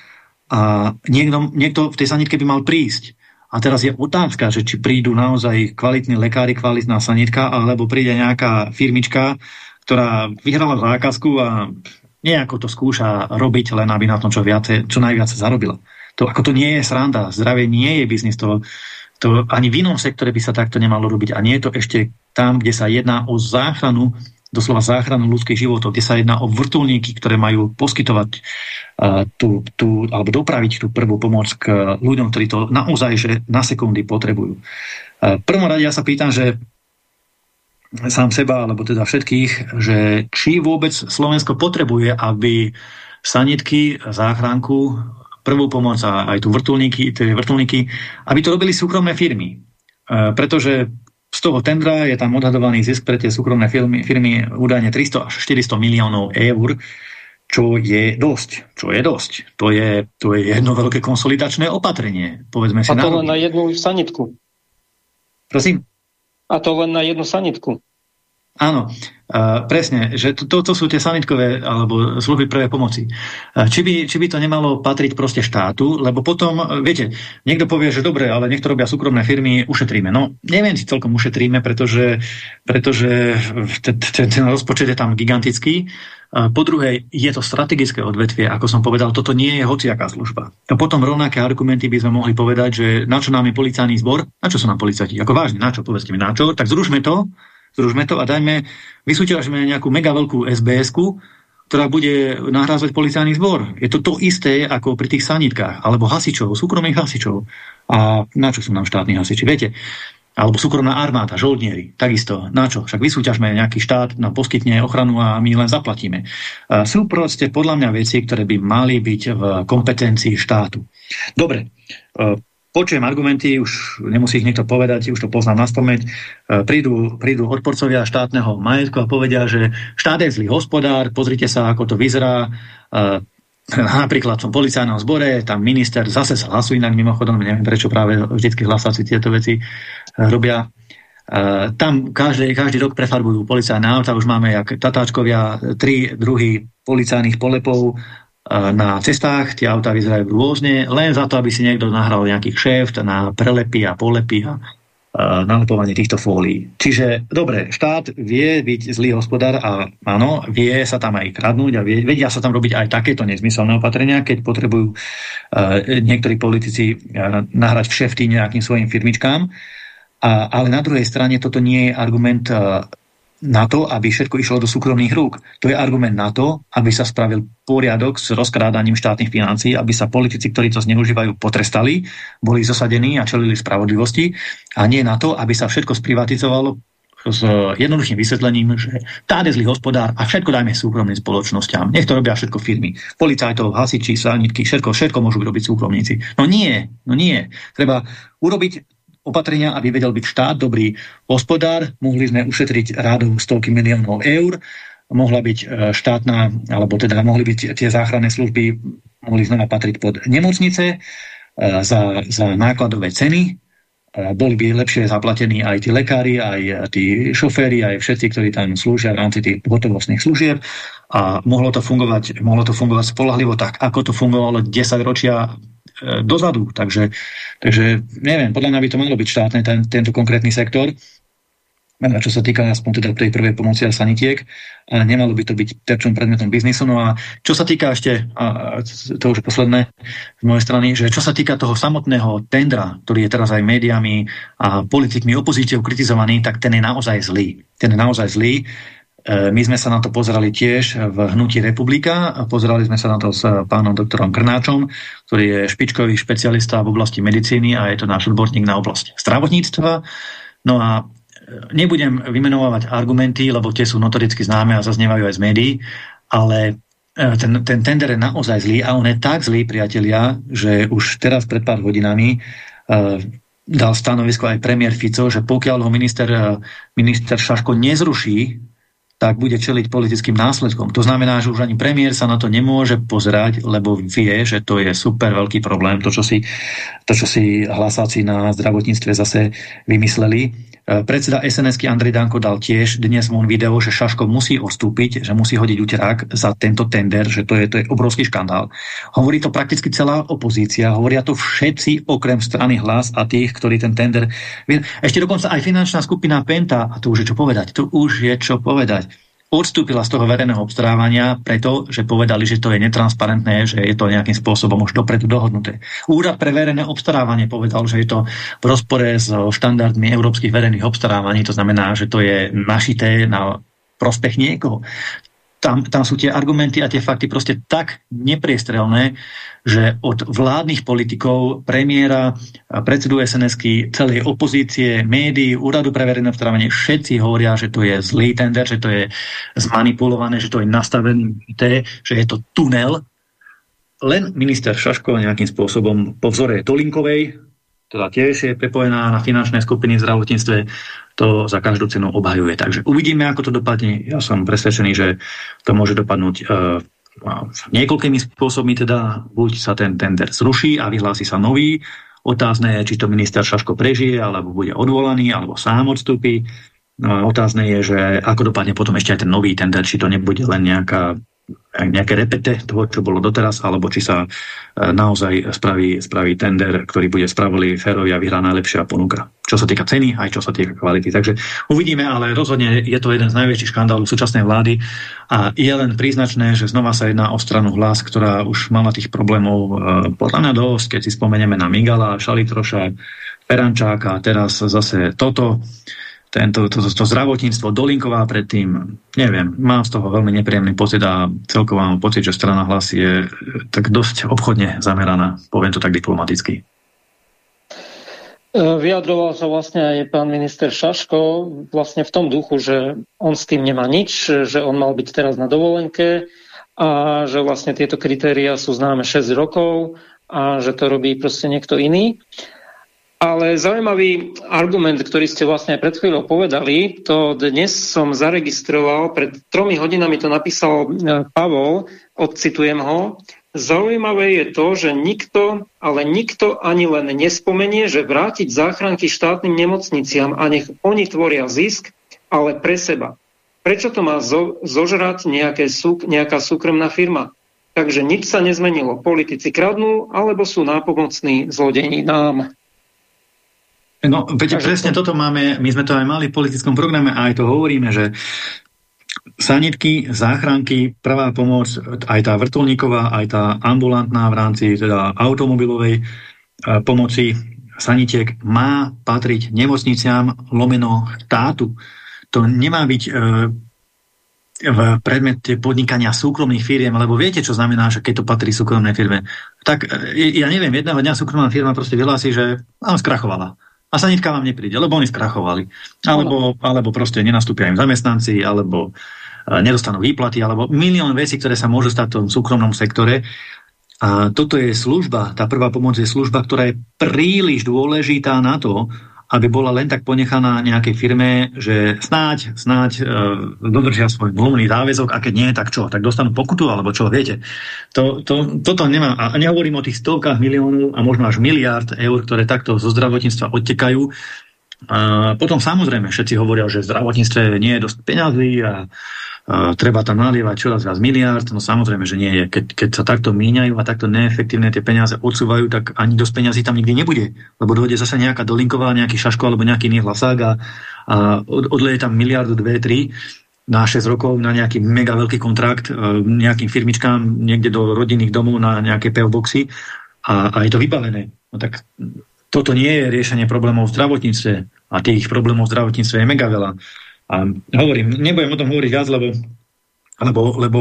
a niekto, niekto v tej sanitke by mal prísť. A teraz je otázka, že či prídu naozaj kvalitní lekári, kvalitná sanitka, alebo príde nejaká firmička, ktorá vyhrala zákazku a nejako to skúša robiť, len aby na tom čo, viacej, čo najviac zarobila. To, ako to nie je sranda, zdravie nie je biznis, to, to ani v inom sektore by sa takto nemalo robiť a nie je to ešte tam, kde sa jedná o záchranu doslova záchranu ľudských životov, kde sa jedná o vrtulníky, ktoré majú poskytovať uh, tú, tú, alebo dopraviť tú prvú pomoc k ľuďom, ktorí to naozaj že na sekundy potrebujú. Uh, prvom rade ja sa pýtam, že sám seba, alebo teda všetkých, že či vôbec Slovensko potrebuje, aby sanitky, záchranku, prvú pomoc a aj tu vrtulníky, tie vrtulníky, aby to robili súkromné firmy. Pretože z toho tendra je tam odhadovaný zisk pre tie súkromné firmy, firmy údajne 300 až 400 miliónov eur, čo je dosť. Čo je dosť. To je, to je jedno veľké konsolidačné opatrenie. Povedzme si A to len na jednu sanitku. Prosím? A to len na jednu sanitku. Áno, presne, že to, to, sú tie sanitkové alebo služby prvej pomoci. Uh, či, by, či by to nemalo patriť proste štátu, lebo potom, viete, niekto povie, že dobre, ale nech to robia súkromné firmy, ušetríme. No, neviem, či celkom ušetríme, pretože, pretože ten, ten, rozpočet je tam gigantický. Po druhé, je to strategické odvetvie, ako som povedal, toto nie je hociaká služba. A potom rovnaké argumenty by sme mohli povedať, že na čo nám je policajný zbor, na čo sú nám policajti, ako vážne, na čo, povedzte mi, na čo, tak zrušme to, Združme to a dajme, vysúťažme nejakú mega veľkú sbs ktorá bude nahrázať policajný zbor. Je to to isté ako pri tých sanitkách, alebo hasičov, súkromných hasičov. A na čo sú nám štátni hasiči? Viete, alebo súkromná armáda, žoldnieri, takisto. Na čo? Však vysúťažme nejaký štát, nám poskytne ochranu a my len zaplatíme. Sú proste podľa mňa veci, ktoré by mali byť v kompetencii štátu. Dobre, počujem argumenty, už nemusí ich niekto povedať, už to poznám na spomeň, e, prídu, prídu odporcovia štátneho majetku a povedia, že štát je zlý hospodár, pozrite sa, ako to vyzerá, e, napríklad som policajnom zbore, tam minister zase sa hlasuje inak mimochodom, neviem prečo práve vždycky hlasáci tieto veci e, robia. Tam každý, každý rok prefarbujú policajné auta, už máme jak tatáčkovia, tri druhy policajných polepov, na cestách, tie autá vyzerajú rôzne, len za to, aby si niekto nahral nejaký kšeft na prelepy a polepy a nalepovanie týchto fólií. Čiže, dobre, štát vie byť zlý hospodár a áno, vie sa tam aj kradnúť a vie, vedia sa tam robiť aj takéto nezmyselné opatrenia, keď potrebujú uh, niektorí politici uh, nahrať kšefty nejakým svojim firmičkám. A, ale na druhej strane toto nie je argument na to, aby všetko išlo do súkromných rúk. To je argument na to, aby sa spravil poriadok s rozkrádaním štátnych financií, aby sa politici, ktorí to zneužívajú, potrestali, boli zosadení a čelili spravodlivosti a nie na to, aby sa všetko sprivatizovalo s jednoduchým vysvetlením, že tá je zlý hospodár a všetko dajme súkromným spoločnosťam. Nech to robia všetko firmy. Policajtov, hasiči, sanitky, všetko, všetko môžu robiť súkromníci. No nie, no nie. Treba urobiť opatrenia, aby vedel byť štát dobrý hospodár. Mohli sme ušetriť rádov stovky miliónov eur, mohla byť e, štátna, alebo teda mohli byť tie záchranné služby, mohli znova patriť pod nemocnice e, za, za nákladové ceny, boli by lepšie zaplatení aj tí lekári, aj tí šoféry, aj všetci, ktorí tam slúžia v rámci tých hotovostných služieb. A mohlo to fungovať, mohlo to fungovať spolahlivo tak, ako to fungovalo 10 ročia e, dozadu. Takže, takže neviem, podľa mňa by to malo byť štátne, ten, tento konkrétny sektor čo sa týka aspoň teda tej prvej pomoci a sanitiek. A nemalo by to byť terčom predmetom biznisu. No a čo sa týka ešte, a to už posledné z mojej strany, že čo sa týka toho samotného tendra, ktorý je teraz aj médiami a politikmi opozíciou kritizovaný, tak ten je naozaj zlý. Ten je naozaj zlý. E, my sme sa na to pozerali tiež v Hnutí Republika. Pozerali sme sa na to s pánom doktorom Krnáčom, ktorý je špičkový špecialista v oblasti medicíny a je to náš odborník na oblasť zdravotníctva. No a nebudem vymenovávať argumenty, lebo tie sú notoricky známe a zaznievajú aj z médií, ale e, ten, ten tender je naozaj zlý a on je tak zlý, priatelia, že už teraz pred pár hodinami uh, dal stanovisko aj premiér Fico, že pokiaľ ho minister, minister Šaško nezruší, tak bude čeliť politickým následkom. To znamená, že už ani premiér sa na to nemôže pozerať, lebo vie, že to je super veľký problém, to, čo si, to, čo si hlasáci na zdravotníctve zase vymysleli. E, predseda SNS Andrej Danko dal tiež dnes von video, že Šaško musí odstúpiť, že musí hodiť úterák za tento tender, že to je, to je obrovský škandál. Hovorí to prakticky celá opozícia, hovoria to všetci okrem strany hlas a tých, ktorí ten tender... Ešte dokonca aj finančná skupina Penta, a to už je čo povedať, to už je čo povedať odstúpila z toho verejného obstarávania preto, že povedali, že to je netransparentné, že je to nejakým spôsobom už dopredu dohodnuté. Úrad pre verejné obstarávanie povedal, že je to v rozpore s štandardmi európskych verejných obstarávaní, to znamená, že to je našité na prospech niekoho tam, tam sú tie argumenty a tie fakty proste tak nepriestrelné, že od vládnych politikov, premiéra, predsedu sns celej opozície, médií, úradu pre verejné obstarávanie, všetci hovoria, že to je zlý tender, že to je zmanipulované, že to je nastavené, že je to tunel. Len minister Šaško nejakým spôsobom po vzore Tolinkovej, teda tiež je prepojená na finančné skupiny v zdravotníctve, to za každú cenu obhajuje. Takže uvidíme, ako to dopadne. Ja som presvedčený, že to môže dopadnúť uh, niekoľkými spôsobmi, teda buď sa ten tender zruší a vyhlási sa nový, otázne je, či to minister Šaško prežije, alebo bude odvolaný, alebo sám odstúpi. No, otázne je, že ako dopadne potom ešte aj ten nový tender, či to nebude len nejaká nejaké repete toho, čo bolo doteraz, alebo či sa e, naozaj spraví, spraví tender, ktorý bude spravodlivý, férový a vyhrá najlepšia ponuka. Čo sa týka ceny, aj čo sa týka kvality. Takže uvidíme, ale rozhodne je to jeden z najväčších škandálov súčasnej vlády a je len príznačné, že znova sa jedná o stranu hlas, ktorá už mala tých problémov e, podľa mňa dosť, keď si spomenieme na Migala, Šalitroša, Perančáka teraz zase toto tento, to, to, to zdravotníctvo Dolinková predtým, neviem, mám z toho veľmi nepríjemný pocit a celkovo mám pocit, že strana hlas je tak dosť obchodne zameraná, poviem to tak diplomaticky. E, vyjadroval sa vlastne aj pán minister Šaško vlastne v tom duchu, že on s tým nemá nič, že on mal byť teraz na dovolenke a že vlastne tieto kritéria sú známe 6 rokov a že to robí proste niekto iný. Ale zaujímavý argument, ktorý ste vlastne aj pred chvíľou povedali, to dnes som zaregistroval, pred tromi hodinami to napísal e, Pavol, odcitujem ho. Zaujímavé je to, že nikto, ale nikto ani len nespomenie, že vrátiť záchranky štátnym nemocniciam a nech oni tvoria zisk, ale pre seba. Prečo to má zo, zožrať nejaké nejaká súkromná firma? Takže nič sa nezmenilo. Politici kradnú, alebo sú nápomocní zlodení nám. No, veď presne toto máme, my sme to aj mali v politickom programe a aj to hovoríme, že sanitky, záchranky, prvá pomoc, aj tá vrtulníková, aj tá ambulantná v rámci teda automobilovej pomoci sanitiek má patriť nemocniciam lomeno štátu. To nemá byť e, v predmete podnikania súkromných firiem, lebo viete, čo znamená, že keď to patrí súkromnej firme. Tak e, ja neviem, jedného dňa súkromná firma proste vyhlási, že vám skrachovala. A sanitka vám nepríde, lebo oni skrachovali. Alebo, alebo proste nenastúpia im zamestnanci, alebo e, nedostanú výplaty, alebo milión vecí, ktoré sa môžu stať v tom súkromnom sektore. A toto je služba, tá prvá pomoc je služba, ktorá je príliš dôležitá na to, aby bola len tak ponechaná nejakej firme, že snáď, snáď e, dodržia svoj zlomný záväzok a keď nie, tak čo? Tak dostanú pokutu alebo čo? Viete, to, to, toto nemám. A nehovorím o tých stovkách miliónov a možno až miliard eur, ktoré takto zo zdravotníctva odtekajú. Potom samozrejme všetci hovoria, že v zdravotníctve nie je dosť peňazí a treba tam nalievať čoraz viac miliárd, no samozrejme, že nie je. Keď, keď sa takto míňajú a takto neefektívne tie peniaze odsúvajú, tak ani dosť peniazy tam nikdy nebude. Lebo dojde zase nejaká dolinková, nejaký šaško alebo nejaký iný hlasák a, a odleje tam miliardu, dve, tri na 6 rokov na nejaký mega veľký kontrakt e, nejakým firmičkám niekde do rodinných domov na nejaké PO boxy a, a je to vybavené. No tak toto nie je riešenie problémov v zdravotníctve a tých problémov v zdravotníctve je mega veľa. A hovorím, nebudem o tom hovoriť viac, lebo, lebo, lebo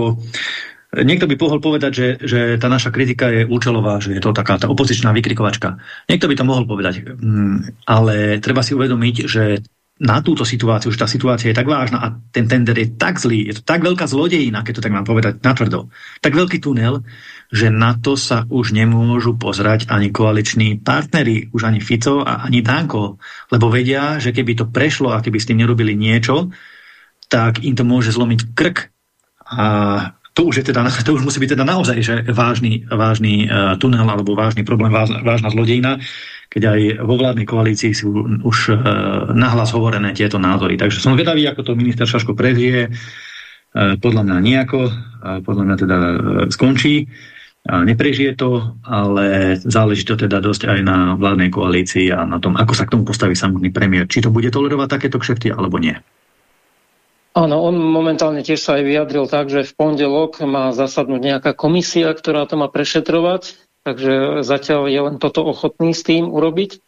niekto by pohol povedať, že, že tá naša kritika je účelová, že je to taká tá opozičná vykrikovačka. Niekto by to mohol povedať, mm, ale treba si uvedomiť, že na túto situáciu, že tá situácia je tak vážna a ten tender je tak zlý, je to tak veľká zlodejina, keď to tak mám povedať natvrdo, tak veľký tunel, že na to sa už nemôžu pozrať ani koaliční partnery, už ani Fico a ani Danko, lebo vedia, že keby to prešlo a keby s tým nerobili niečo, tak im to môže zlomiť krk. A to už, je teda, to už musí byť teda naozaj že vážny, vážny uh, tunel alebo vážny problém, vážna, vážna zlodejina keď aj vo vládnej koalícii sú už e, nahlas hovorené tieto názory. Takže som vedavý, ako to minister Šaško prežije. E, podľa mňa nejako, podľa mňa teda e, skončí. Neprežije to, ale záleží to teda dosť aj na vládnej koalícii a na tom, ako sa k tomu postaví samotný premiér. Či to bude tolerovať takéto kšefty, alebo nie. Áno, on momentálne tiež sa aj vyjadril tak, že v pondelok má zasadnúť nejaká komisia, ktorá to má prešetrovať Takže zatiaľ je len toto ochotný s tým urobiť.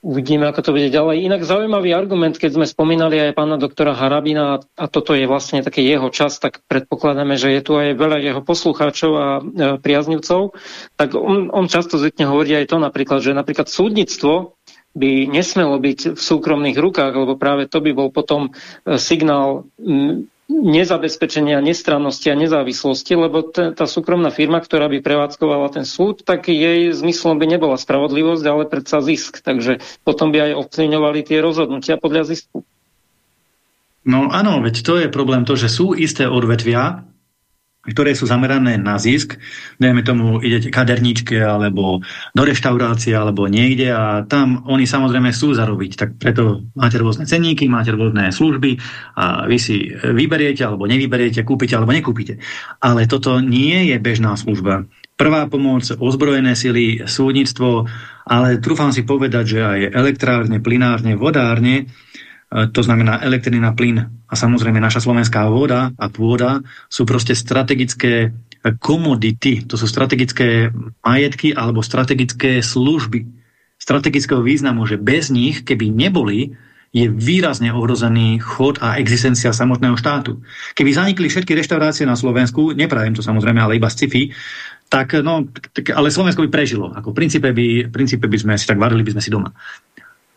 Uvidíme, ako to bude ďalej. Inak zaujímavý argument, keď sme spomínali aj pána doktora Harabina a toto je vlastne taký jeho čas, tak predpokladáme, že je tu aj veľa jeho poslucháčov a e, priaznivcov, tak on, on často zvykne hovorí aj to napríklad, že napríklad súdnictvo by nesmelo byť v súkromných rukách, lebo práve to by bol potom e, signál nezabezpečenia nestrannosti a nezávislosti, lebo tá súkromná firma, ktorá by prevádzkovala ten súd, tak jej zmyslom by nebola spravodlivosť, ale predsa zisk. Takže potom by aj ovplyvňovali tie rozhodnutia podľa zisku. No áno, veď to je problém to, že sú isté odvetvia, ktoré sú zamerané na zisk. Dajme tomu, idete kaderníčke alebo do reštaurácie alebo niekde a tam oni samozrejme sú zarobiť. Tak preto máte rôzne cenníky, máte rôzne služby a vy si vyberiete alebo nevyberiete, kúpite alebo nekúpite. Ale toto nie je bežná služba. Prvá pomoc, ozbrojené sily, súdnictvo, ale trúfam si povedať, že aj elektrárne, plinárne, vodárne, to znamená elektrina, plyn a samozrejme naša slovenská voda a pôda sú proste strategické komodity, to sú strategické majetky alebo strategické služby strategického významu, že bez nich, keby neboli, je výrazne ohrozený chod a existencia samotného štátu. Keby zanikli všetky reštaurácie na Slovensku, nepravím to samozrejme, ale iba z sci tak, no, tak, ale Slovensko by prežilo. Ako v princípe by, v princípe by sme si tak varili, by sme si doma.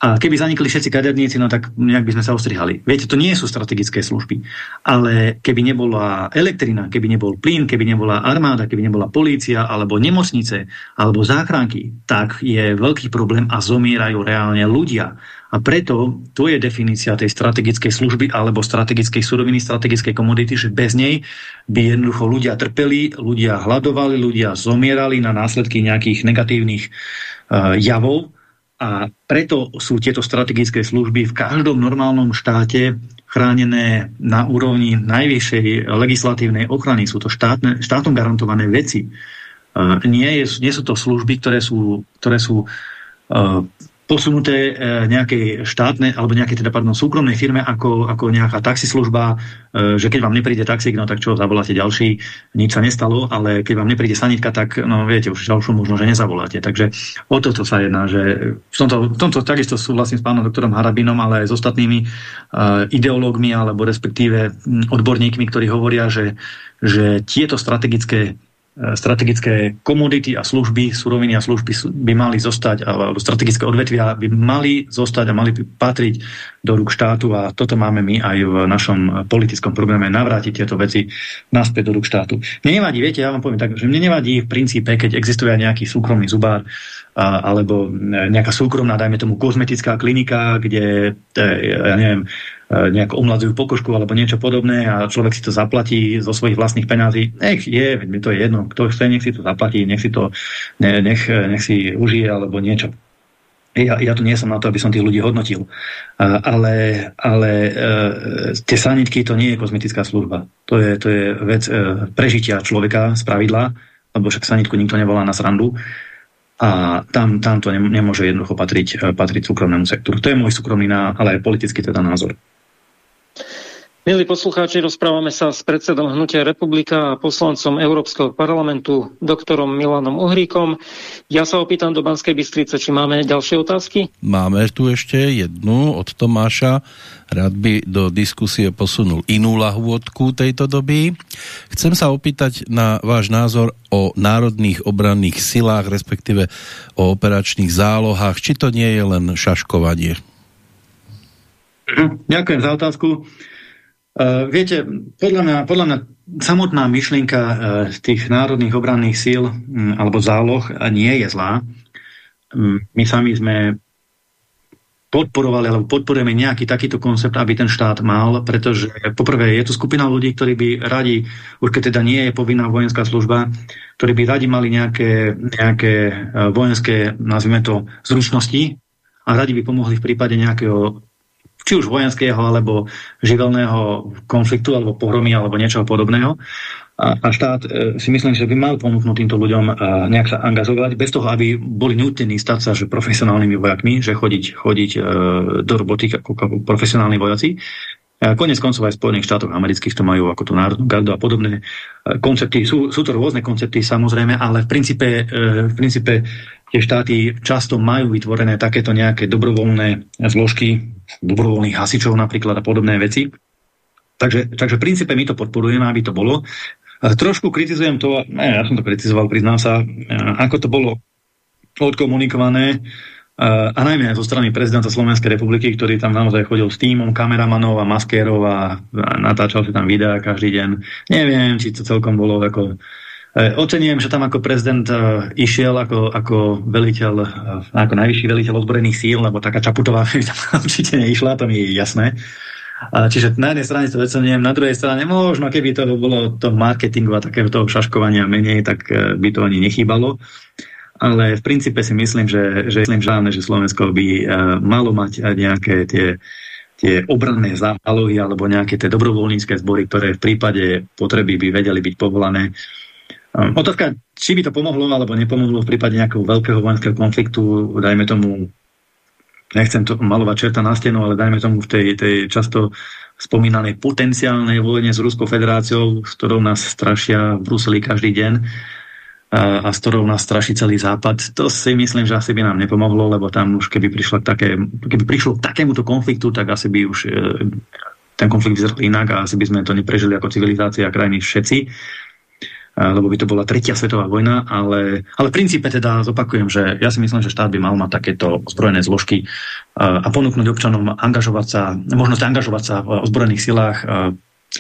A keby zanikli všetci kaderníci, no tak nejak by sme sa ostrihali. Viete, to nie sú strategické služby. Ale keby nebola elektrina, keby nebol plyn, keby nebola armáda, keby nebola polícia, alebo nemocnice, alebo záchranky, tak je veľký problém a zomierajú reálne ľudia. A preto to je definícia tej strategickej služby alebo strategickej suroviny, strategickej komodity, že bez nej by jednoducho ľudia trpeli, ľudia hľadovali, ľudia zomierali na následky nejakých negatívnych uh, javov, a preto sú tieto strategické služby v každom normálnom štáte chránené na úrovni najvyššej legislatívnej ochrany. Sú to štátne, štátom garantované veci. Uh, nie, je, nie sú to služby, ktoré sú, ktoré sú uh, posunuté e, nejakej štátnej alebo nejakej teda, pardon, súkromnej firme ako, ako nejaká taxislužba, e, že keď vám nepríde taxík, no tak čo, zavoláte ďalší, nič sa nestalo, ale keď vám nepríde sanitka, tak no viete, už ďalšiu možno, že nezavoláte. Takže o toto sa jedná, že v tomto, v tomto takisto súhlasím s pánom doktorom Harabinom, ale aj s ostatnými uh, ideológmi alebo respektíve odborníkmi, ktorí hovoria, že, že tieto strategické strategické komodity a služby, suroviny a služby by mali zostať, alebo strategické odvetvia by mali zostať a mali by patriť do rúk štátu a toto máme my aj v našom politickom programe navrátiť tieto veci naspäť do rúk štátu. Mne nevadí, viete, ja vám poviem tak, že mne nevadí v princípe, keď existuje nejaký súkromný zubár a, alebo nejaká súkromná, dajme tomu, kozmetická klinika, kde, e, ja neviem, E, nejako omladzujú pokožku alebo niečo podobné a človek si to zaplatí zo svojich vlastných peňazí. Nech je, veď mi to je jedno. Kto chce, nech si to zaplatí, nech si to, nech, nech si užije alebo niečo. Ja, ja tu nie som na to, aby som tých ľudí hodnotil. Ale, ale e, tie sanitky to nie je kozmetická služba. To je, to je vec e, prežitia človeka z pravidla, lebo však sanitku nikto nevolá na srandu. A tam, tam to nemôže jednoducho patriť, patriť súkromnému sektoru. To je môj súkromný, ale aj politický teda názor. Milí poslucháči, rozprávame sa s predsedom Hnutia Republika a poslancom Európskeho parlamentu, doktorom Milanom Uhríkom. Ja sa opýtam do Banskej Bystrice, či máme ďalšie otázky? Máme tu ešte jednu od Tomáša. Rád by do diskusie posunul inú lahôdku tejto doby. Chcem sa opýtať na váš názor o národných obranných silách, respektíve o operačných zálohách. Či to nie je len šaškovanie? Ďakujem za otázku. Uh, viete, podľa mňa, podľa mňa samotná myšlienka uh, tých národných obranných síl alebo záloh uh, nie je zlá. My sami sme podporovali alebo podporujeme nejaký takýto koncept, aby ten štát mal, pretože poprvé je tu skupina ľudí, ktorí by radi, už keď teda nie je povinná vojenská služba, ktorí by radi mali nejaké, nejaké vojenské, nazvime to, zručnosti a radi by pomohli v prípade nejakého či už vojenského alebo živelného konfliktu alebo pohromy alebo niečoho podobného. A, a štát e, si myslím, že by mal ponúknuť týmto ľuďom e, nejak sa angažovať, bez toho, aby boli nutení stať sa že profesionálnymi vojakmi, že chodiť, chodiť e, do roboty ako, ako profesionálni vojaci. A konec koncov aj Spojených štátoch amerických to majú ako tú národnú gardu a podobné e, koncepty. Sú, sú to rôzne koncepty samozrejme, ale v princípe, e, v princípe tie štáty často majú vytvorené takéto nejaké dobrovoľné zložky, dobrovoľných hasičov napríklad a podobné veci. Takže, takže v princípe my to podporujeme, aby to bolo. Trošku kritizujem to, ne, ja som to kritizoval, priznám sa, ako to bolo odkomunikované a najmä aj zo strany prezidenta Slovenskej republiky, ktorý tam naozaj chodil s týmom kameramanov a maskérov a, natáčal si tam videá každý deň. Neviem, či to celkom bolo ako E, ocenujem, že tam ako prezident e, išiel ako, ako veliteľ, e, ako najvyšší veliteľ ozbrojených síl, lebo taká Čaputová tam určite neišla, to mi je jasné. Čiže na jednej strane to ocenujem, na druhej strane možno keby to bolo to marketingu a takého toho šaškovania menej, tak by to ani nechýbalo. Ale v princípe si myslím, že, že, myslím, že Slovensko by malo mať nejaké tie tie obranné zálohy alebo nejaké tie dobrovoľnícke zbory, ktoré v prípade potreby by vedeli byť povolané Hm. Otázka, či by to pomohlo alebo nepomohlo v prípade nejakého veľkého vojenského konfliktu, dajme tomu, nechcem to malovať čerta na stenu, ale dajme tomu v tej, tej často spomínanej potenciálnej vojne s Ruskou federáciou, s ktorou nás strašia v Bruseli každý deň a, a s ktorou nás straší celý západ. To si myslím, že asi by nám nepomohlo, lebo tam už keby, prišlo také, keby prišlo k takémuto konfliktu, tak asi by už e, ten konflikt vyzeral inak a asi by sme to neprežili ako civilizácia a krajiny všetci lebo by to bola tretia svetová vojna, ale, ale v princípe teda zopakujem, že ja si myslím, že štát by mal mať takéto ozbrojené zložky a ponúknuť občanom angažovať sa, možnosť angažovať sa v ozbrojených silách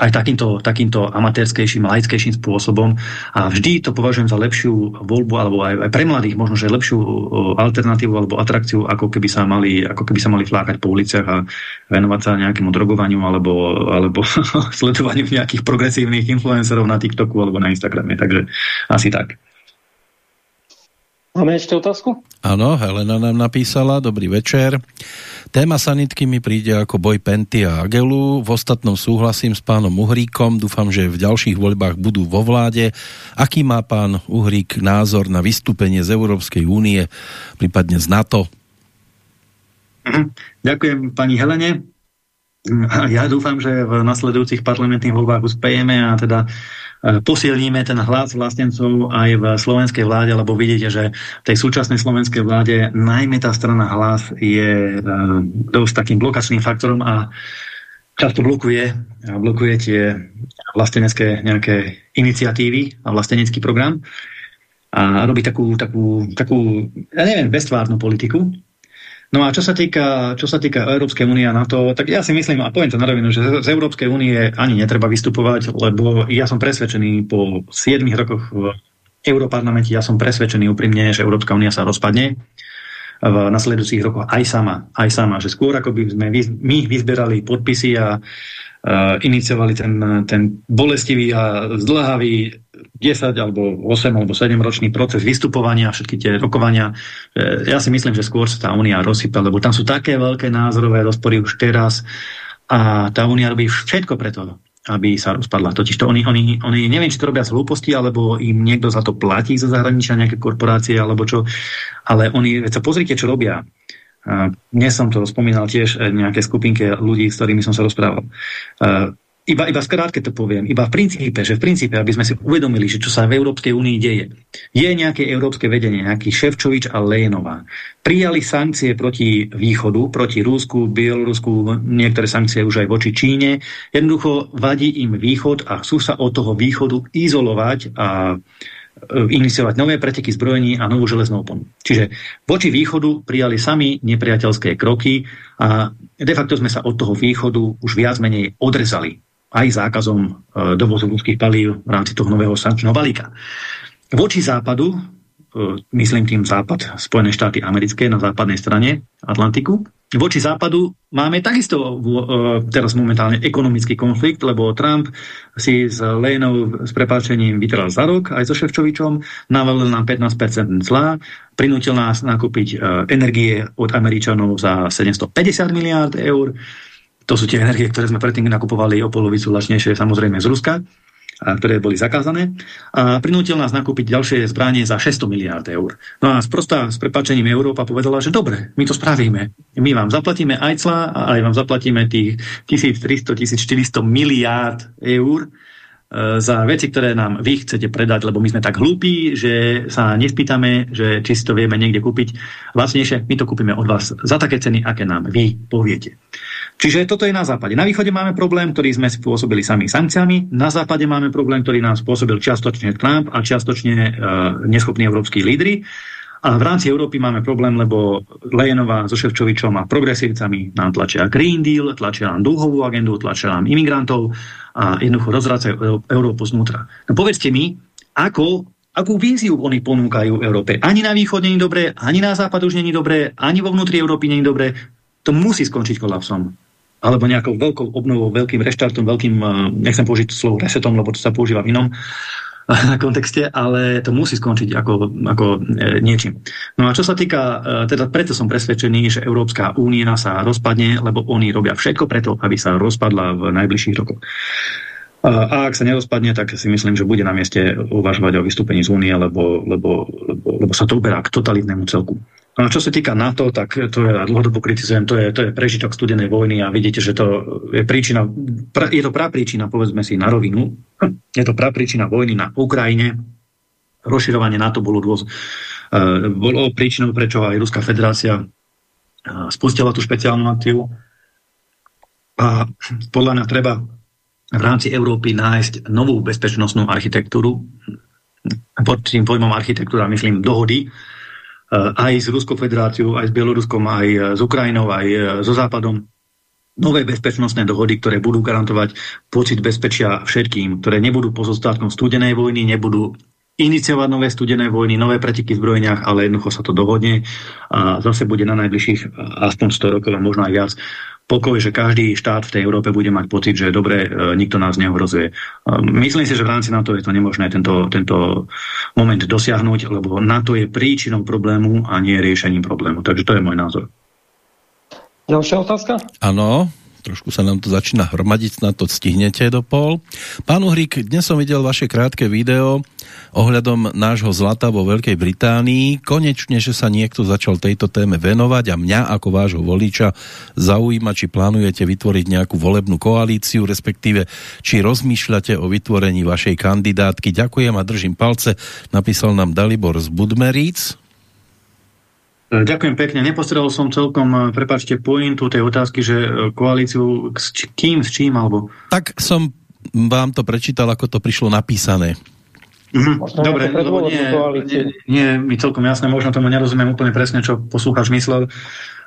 aj takýmto, takýmto amatérskejším, laickejším spôsobom. A vždy to považujem za lepšiu voľbu, alebo aj, aj pre mladých možno, že lepšiu alternatívu alebo atrakciu, ako keby sa mali, ako keby sa mali flákať po uliciach a venovať sa nejakému drogovaniu alebo, alebo sledovaniu nejakých progresívnych influencerov na TikToku alebo na Instagrame. Takže asi tak. Máme ešte otázku? Áno, Helena nám napísala. Dobrý večer. Téma sanitky mi príde ako boj Penty a Agelu. V ostatnom súhlasím s pánom Uhríkom. Dúfam, že v ďalších voľbách budú vo vláde. Aký má pán Uhrík názor na vystúpenie z Európskej únie, prípadne z NATO? Mhm. Ďakujem pani Helene. Ja dúfam, že v nasledujúcich parlamentných voľbách uspejeme a teda e, posilníme ten hlas vlastencov aj v slovenskej vláde, lebo vidíte, že v tej súčasnej slovenskej vláde najmä tá strana hlas je e, dosť takým blokačným faktorom a často blokuje, blokuje tie vlastenecké nejaké iniciatívy a vlastenecký program a robí takú, takú, takú ja neviem, bestvárnu politiku, No a čo sa týka, čo sa týka Európskej únie a NATO, tak ja si myslím, a poviem to na rovinu, že z Európskej únie ani netreba vystupovať, lebo ja som presvedčený po 7 rokoch v Európarlamente, ja som presvedčený úprimne, že Európska únia sa rozpadne. V nasledujúcich rokoch aj sama, aj sama, že skôr ako by sme my vyzberali podpisy a iniciovali ten, ten bolestivý a zdlhavý 10 alebo 8 alebo 7 ročný proces vystupovania, všetky tie rokovania. Ja si myslím, že skôr sa tá únia rozsype, lebo tam sú také veľké názorové rozpory už teraz a tá únia robí všetko preto, aby sa rozpadla. Totiž to oni, oni, oni neviem, či to robia z hlúposti, alebo im niekto za to platí zo zahraničia, nejaké korporácie, alebo čo, ale oni, veď sa pozrite, čo robia. Dnes som to spomínal tiež e, nejaké skupinke ľudí, s ktorými som sa rozprával. Iba, iba skrátke to poviem, iba v princípe, že v princípe, aby sme si uvedomili, že čo sa v Európskej únii deje. Je nejaké európske vedenie, nejaký Ševčovič a Lénová. Prijali sankcie proti východu, proti Rúsku, Bielorusku, niektoré sankcie už aj voči Číne. Jednoducho vadí im východ a chcú sa od toho východu izolovať a iniciovať nové preteky zbrojení a novú železnú oponu. Čiže voči východu prijali sami nepriateľské kroky a de facto sme sa od toho východu už viac menej odrezali aj zákazom e, dovozu ľudských palív v rámci toho nového sankčného balíka. Voči západu, e, myslím tým západ, Spojené štáty americké na západnej strane Atlantiku, voči západu máme takisto uh, teraz momentálne ekonomický konflikt, lebo Trump si s Lénou s prepáčením vytral za rok aj so Ševčovičom, navalil nám 15% zlá, prinútil nás nakúpiť uh, energie od Američanov za 750 miliárd eur. To sú tie energie, ktoré sme predtým nakupovali o polovicu lačnejšie samozrejme z Ruska ktoré boli zakázané a prinútil nás nakúpiť ďalšie zbranie za 600 miliárd eur. No a sprosta s prepačením Európa povedala, že dobre, my to spravíme. My vám zaplatíme aj cla a aj vám zaplatíme tých 1300-1400 miliárd eur e, za veci, ktoré nám vy chcete predať, lebo my sme tak hlúpi, že sa nespýtame, že či si to vieme niekde kúpiť vlastnejšie, my to kúpime od vás za také ceny, aké nám vy poviete. Čiže toto je na západe. Na východe máme problém, ktorý sme spôsobili sami sankciami. Na západe máme problém, ktorý nám spôsobil čiastočne Trump a čiastočne uh, neschopní európsky lídry. A v rámci Európy máme problém, lebo Lejenová so Ševčovičom a progresívcami nám tlačia Green Deal, tlačia nám dlhovú agendu, tlačia nám imigrantov a jednoducho rozvracajú Európu znútra. No povedzte mi, ako akú víziu oni ponúkajú Európe. Ani na východ není dobré, ani na západ už není dobré, ani vo vnútri Európy není dobré. To musí skončiť kolapsom alebo nejakou veľkou obnovou, veľkým reštartom, veľkým, eh, nechcem použiť slovo resetom, lebo to sa používa v inom eh, kontexte, ale to musí skončiť ako, ako e, niečím. No a čo sa týka, teda preto som presvedčený, že Európska únia sa rozpadne, lebo oni robia všetko preto, aby sa rozpadla v najbližších rokoch. A ak sa nerozpadne, tak si myslím, že bude na mieste uvažovať o vystúpení z únie, lebo, lebo, lebo, lebo sa to uberá k totalitnému celku. No čo sa týka NATO, tak to je, dlhodobo kritizujem, to je, to je prežitok studenej vojny a vidíte, že to je príčina, pra, je to prapríčina, povedzme si na rovinu, je to prapríčina vojny na Ukrajine, rozširovanie NATO bolo dôz, uh, bolo príčinou, prečo aj Ruská federácia uh, spustila tú špeciálnu aktívu. A podľa mňa treba v rámci Európy nájsť novú bezpečnostnú architektúru. Pod tým pojmom architektúra myslím dohody, aj s Ruskou federáciou, aj s Bieloruskom, aj eh, s Ukrajinou, aj eh, so Západom. Nové bezpečnostné dohody, ktoré budú garantovať pocit bezpečia všetkým, ktoré nebudú pozostátkom studenej vojny, nebudú iniciovať nové studené vojny, nové preteky v zbrojeniach, ale jednoducho sa to dohodne a zase bude na najbližších aspoň 100 rokov a možno aj viac pokoj, že každý štát v tej Európe bude mať pocit, že dobre, e, nikto nás neohrozuje. E, myslím si, že v rámci NATO je to nemožné tento, tento moment dosiahnuť, lebo NATO je príčinou problému a nie riešením problému. Takže to je môj názor. Ďalšia otázka? Áno, trošku sa nám to začína hromadiť, na to stihnete do pol. Pán Uhrík, dnes som videl vaše krátke video ohľadom nášho zlata vo Veľkej Británii. Konečne, že sa niekto začal tejto téme venovať a mňa ako vášho voliča zaujíma, či plánujete vytvoriť nejakú volebnú koalíciu, respektíve či rozmýšľate o vytvorení vašej kandidátky. Ďakujem a držím palce. Napísal nám Dalibor z Budmeríc. Ďakujem pekne. Nepostredal som celkom, e, prepačte, pointu tej otázky, že e, koalíciu s kým, s čím, alebo... Tak som vám to prečítal, ako to prišlo napísané. Mm, dobre, lebo nie, nie, nie mi celkom jasné, možno tomu nerozumiem úplne presne, čo poslúchač myslel.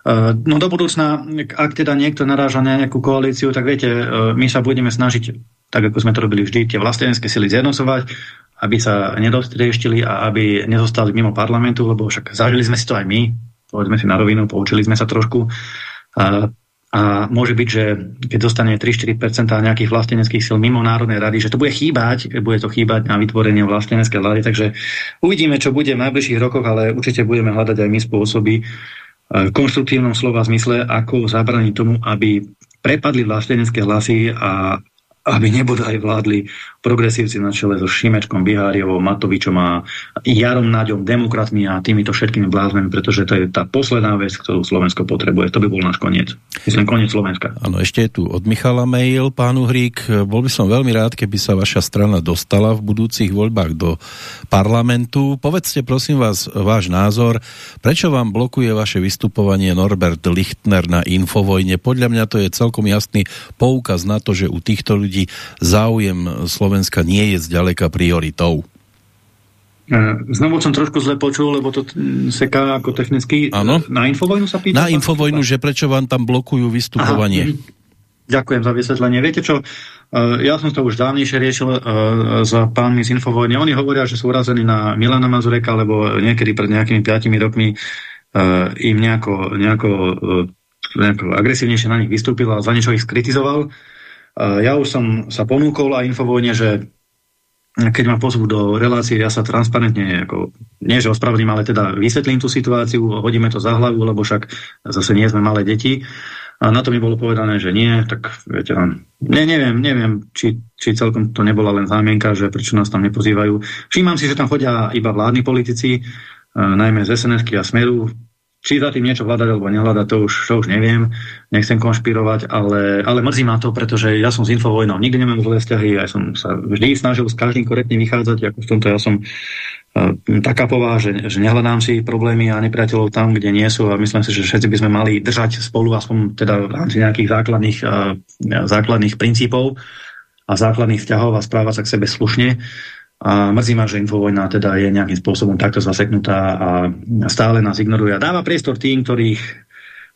Uh, no do budúcna, ak teda niekto naráža na nejakú koalíciu, tak viete, uh, my sa budeme snažiť, tak ako sme to robili vždy, tie vlastenecké sily zjednocovať aby sa nedostrieštili a aby nezostali mimo parlamentu, lebo však zažili sme si to aj my, povedzme si na rovinu, poučili sme sa trošku. A, a môže byť, že keď zostane 3-4% nejakých vlasteneckých síl mimo Národnej rady, že to bude chýbať, bude to chýbať na vytvorenie vlasteneckej vlády, takže uvidíme, čo bude v najbližších rokoch, ale určite budeme hľadať aj my spôsoby v konštruktívnom slova zmysle, ako zabraniť tomu, aby prepadli vlastenecké hlasy a aby nebodaj vládli progresívci na čele so Šimečkom, Biháriovou, Matovičom a Jarom Náďom, demokratmi a týmito všetkými bláznami, pretože to je tá posledná vec, ktorú Slovensko potrebuje. To by bol náš koniec. Myslím, koniec Slovenska. Áno, ešte je tu od Michala mail, pánu Hrík. Bol by som veľmi rád, keby sa vaša strana dostala v budúcich voľbách do parlamentu. Povedzte prosím vás váš názor, prečo vám blokuje vaše vystupovanie Norbert Lichtner na Infovojne? Podľa mňa to je celkom jasný poukaz na to, že u týchto ľudí záujem Slovenska Slovenska nie je zďaleka prioritou. E, znovu som trošku zle počul, lebo to seká ako technicky. Ano? Na Infovojnu sa pýta? Na Infovojnu, že prečo vám tam blokujú vystupovanie. Aha. Mhm. Ďakujem za vysvetlenie. Viete čo, e, ja som to už dávnejšie riešil e, s pánmi z Infovojny. Oni hovoria, že sú urazení na Milana Mazureka, lebo niekedy pred nejakými 5 rokmi im nejako, nejako, nejako agresívnejšie na nich vystúpil a za niečo ich skritizoval. Ja už som sa ponúkol a infovojne, že keď ma pozvú do relácie, ja sa transparentne, ako, nie že ospravedlím, ale teda vysvetlím tú situáciu, hodíme to za hlavu, lebo však zase nie sme malé deti. A na to mi bolo povedané, že nie, tak viete, ne, neviem, neviem, či, či celkom to nebola len zámienka, že prečo nás tam nepozývajú. Všímam si, že tam chodia iba vládni politici, najmä z sns a Smeru, či za tým niečo hľadať alebo nehľadať, to už, to už neviem. Nechcem konšpirovať, ale, ale mrzí ma to, pretože ja som s Infovojnou nikdy nemám zlé vzťahy, ja som sa vždy snažil s každým korektne vychádzať, ako v tomto ja som uh, taká pová, že, že nehľadám si problémy a nepriateľov tam, kde nie sú. A myslím si, že všetci by sme mali držať spolu aspoň teda v rámci nejakých základných, uh, základných princípov a základných vzťahov a správať sa k sebe slušne a mrzí ma, že Infovojna teda je nejakým spôsobom takto zaseknutá a stále nás ignoruje a dáva priestor tým, ktorých,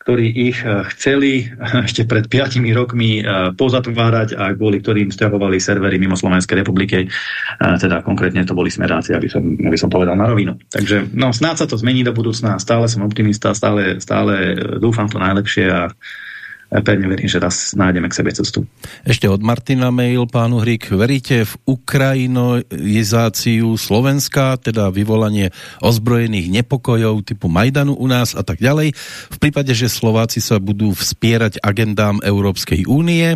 ktorí ich eh, chceli ešte pred 5 rokmi eh, pozatvárať a kvôli ktorým stiahovali servery mimo Slovenskej republiky. Teda konkrétne to boli smeráci, aby som, aby som povedal na rovinu. Takže no, snáď sa to zmení do budúcna. Stále som optimista, stále, stále dúfam to najlepšie a pevne verím, že raz nájdeme k sebe cestu. Ešte od Martina mail, pánu Hrik. Veríte v ukrajinoizáciu Slovenska, teda vyvolanie ozbrojených nepokojov typu Majdanu u nás a tak ďalej, v prípade, že Slováci sa budú vspierať agendám Európskej únie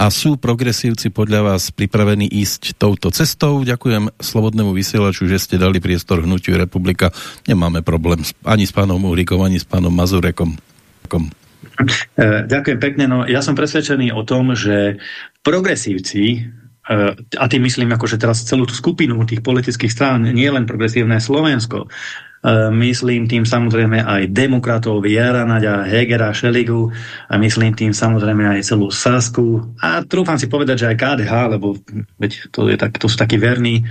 a sú progresívci podľa vás pripravení ísť touto cestou? Ďakujem Slobodnému vysielaču, že ste dali priestor hnutiu Republika. Nemáme problém ani s pánom Uhrikom, ani s pánom Mazurekom. E, ďakujem pekne. No, ja som presvedčený o tom, že progresívci, e, a tým myslím akože teraz celú tú skupinu tých politických strán, nie len progresívne Slovensko, e, myslím tým samozrejme aj demokratov Jara Naďa, Hegera, Šeligu a myslím tým samozrejme aj celú Sasku a trúfam si povedať, že aj KDH, lebo veď to, je tak, to sú takí verní,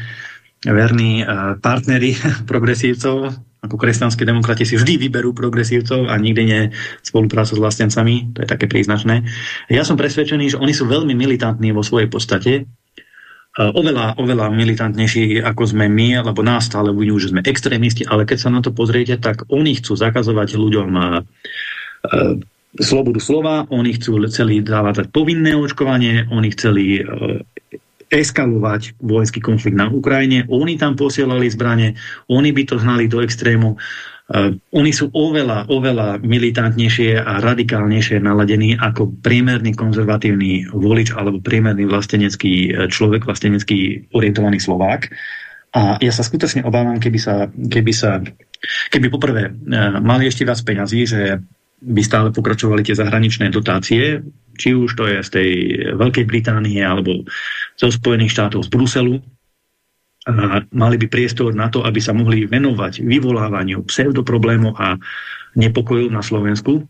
verní partnery progresívcov, ako kresťanskí demokrati si vždy vyberú progresívcov a nikdy nie spoluprácu s vlastencami, to je také príznačné. Ja som presvedčený, že oni sú veľmi militantní vo svojej podstate, e, oveľa, oveľa militantnejší ako sme my, lebo nás stále budú, že sme extrémisti, ale keď sa na to pozriete, tak oni chcú zakazovať ľuďom uh, slobodu slova, oni chcú celý dávať povinné očkovanie, oni chceli eskalovať vojenský konflikt na Ukrajine. Oni tam posielali zbranie, oni by to hnali do extrému. Uh, oni sú oveľa, oveľa militantnejšie a radikálnejšie naladení ako priemerný konzervatívny volič alebo priemerný vlastenecký e, človek, vlastenecký orientovaný Slovák. A ja sa skutočne obávam, keby sa, keby sa keby poprvé uh, mali ešte viac peňazí, že by stále pokračovali tie zahraničné dotácie, či už to je z tej Veľkej Británie alebo zo Spojených štátov z Bruselu, a mali by priestor na to, aby sa mohli venovať vyvolávaniu pseudoproblémov a nepokojov na Slovensku.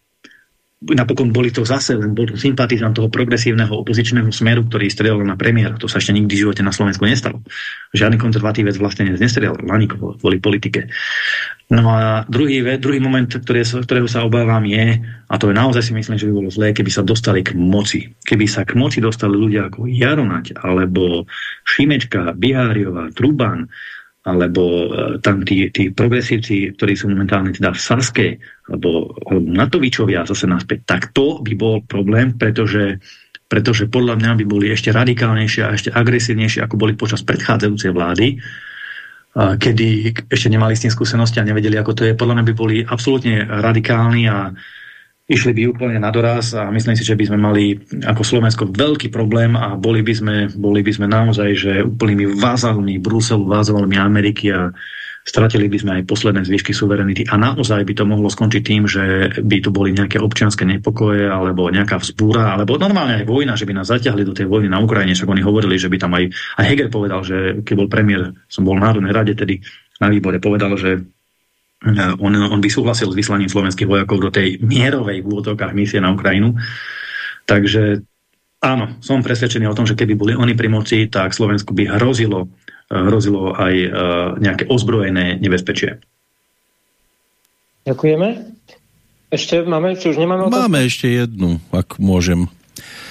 Napokon boli to zase len bol sympatizant toho progresívneho opozičného smeru, ktorý strelal na premiér. To sa ešte nikdy v živote na Slovensku nestalo. Žiadny konzervatívec vlastne nestrelal, ani kvôli politike. No a druhý, druhý moment, ktoré, ktorého sa obávam je, a to je naozaj si myslím, že by bolo zlé, keby sa dostali k moci. Keby sa k moci dostali ľudia ako Jaronať, alebo Šimečka, Biháriová, Truban, alebo e, tam tí, tí progresívci, ktorí sú momentálne teda v Saske, alebo, alebo Natovičovia zase naspäť, tak to by bol problém, pretože pretože podľa mňa by boli ešte radikálnejšie a ešte agresívnejšie, ako boli počas predchádzajúcej vlády kedy ešte nemali s tým skúsenosti a nevedeli, ako to je. Podľa mňa by boli absolútne radikálni a išli by úplne na doraz a myslím si, že by sme mali ako Slovensko veľký problém a boli by sme, boli by sme naozaj že úplnými vázalmi Bruselu, vázalmi Ameriky a stratili by sme aj posledné zvyšky suverenity. A naozaj by to mohlo skončiť tým, že by tu boli nejaké občianske nepokoje alebo nejaká vzbúra, alebo normálne aj vojna, že by nás zaťahli do tej vojny na Ukrajine, však oni hovorili, že by tam aj, aj Heger povedal, že keď bol premiér, som bol v Národnej rade, tedy na výbore povedal, že on, on by súhlasil s vyslaním slovenských vojakov do tej mierovej v úvodokách misie na Ukrajinu. Takže áno, som presvedčený o tom, že keby boli oni pri moci, tak Slovensku by hrozilo hrozilo aj e, nejaké ozbrojené nebezpečie. Ďakujeme. Ešte máme, či už nemáme otázku? Máme ešte jednu, ak môžem.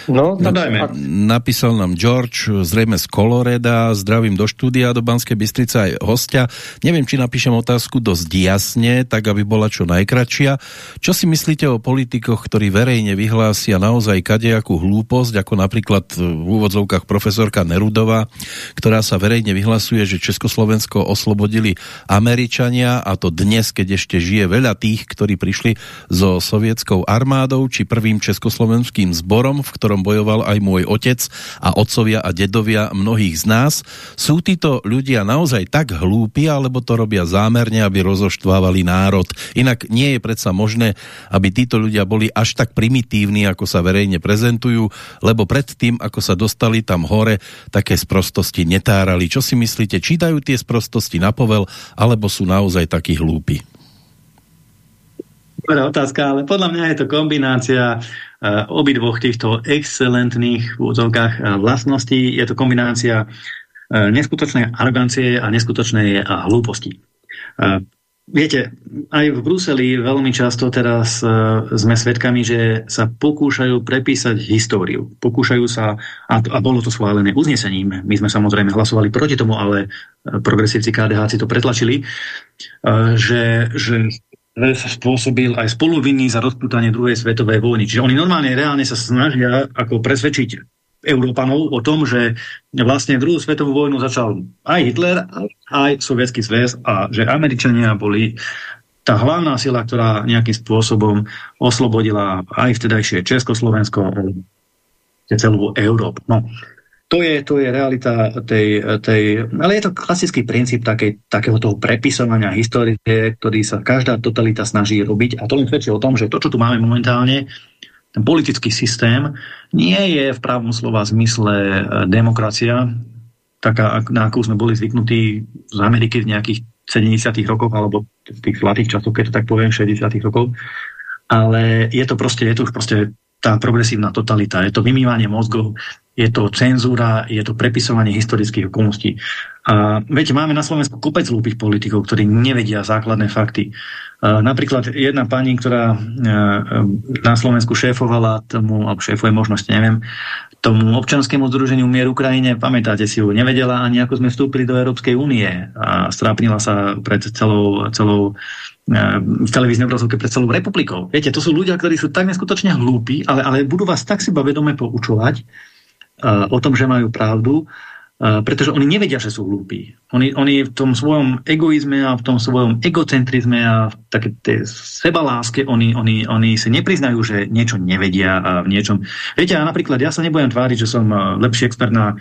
No, no dajme. Napísal nám George, zrejme z Koloreda, zdravím do štúdia, do Banskej Bystrice aj hostia. Neviem, či napíšem otázku dosť jasne, tak aby bola čo najkračšia. Čo si myslíte o politikoch, ktorí verejne vyhlásia naozaj kadejakú hlúposť, ako napríklad v úvodzovkách profesorka Nerudová, ktorá sa verejne vyhlasuje, že Československo oslobodili Američania a to dnes, keď ešte žije veľa tých, ktorí prišli so sovietskou armádou či prvým československým zborom, v ktorom ktorom bojoval aj môj otec a otcovia a dedovia mnohých z nás. Sú títo ľudia naozaj tak hlúpi, alebo to robia zámerne, aby rozoštvávali národ? Inak nie je predsa možné, aby títo ľudia boli až tak primitívni, ako sa verejne prezentujú, lebo predtým, ako sa dostali tam hore, také sprostosti netárali. Čo si myslíte, čítajú tie sprostosti na povel, alebo sú naozaj takí hlúpi? Dobrá otázka, ale podľa mňa je to kombinácia obidvoch týchto excelentných v úvodzovkách eh, vlastností. Je to kombinácia eh, neskutočnej arogancie a neskutočnej hlúposti. Viete, aj v Bruseli veľmi často teraz sme svedkami, že sa pokúšajú prepísať históriu. Pokúšajú sa, a, to, a bolo to schválené uznesením, my sme samozrejme hlasovali proti tomu, ale progresívci KDH si to pretlačili, že, že spôsobil aj spoluvinný za rozputanie druhej svetovej vojny. Čiže oni normálne reálne sa snažia ako presvedčiť Európanov o tom, že vlastne druhú svetovú vojnu začal aj Hitler, aj Sovietský zväz a že Američania boli tá hlavná sila, ktorá nejakým spôsobom oslobodila aj vtedajšie Československo celú Európu. No, to je, to je realita tej, tej... Ale je to klasický princíp takej, takého toho prepisovania histórie, ktorý sa každá totalita snaží robiť. A to len svedčí o tom, že to, čo tu máme momentálne, ten politický systém, nie je v pravom slova zmysle e, demokracia, taká, na akú sme boli zvyknutí z Ameriky v nejakých 70 rokoch, alebo v tých zlatých časoch, keď to tak poviem, 60 rokov. Ale je to proste, je to už proste tá progresívna totalita, je to vymývanie mozgov, je to cenzúra, je to prepisovanie historických okolností. A viete, máme na Slovensku kopec hlúpých politikov, ktorí nevedia základné fakty. Napríklad jedna pani, ktorá na Slovensku šéfovala tomu, alebo šéfuje možnosť, neviem, tomu občanskému združeniu Mier Ukrajine, pamätáte si ju, nevedela ani ako sme vstúpili do Európskej únie a strápnila sa pred celou, celou v televíznej obrazovke pred celou republikou. Viete, to sú ľudia, ktorí sú tak neskutočne hlúpi, ale, ale budú vás tak si vedome poučovať, o tom, že majú pravdu pretože oni nevedia, že sú hlúpi. Oni, oni v tom svojom egoizme a v tom svojom egocentrizme a v také tej sebaláske, oni, oni, oni si nepriznajú, že niečo nevedia a v niečom... Viete, ja napríklad, ja sa nebudem tváriť, že som lepší expert na,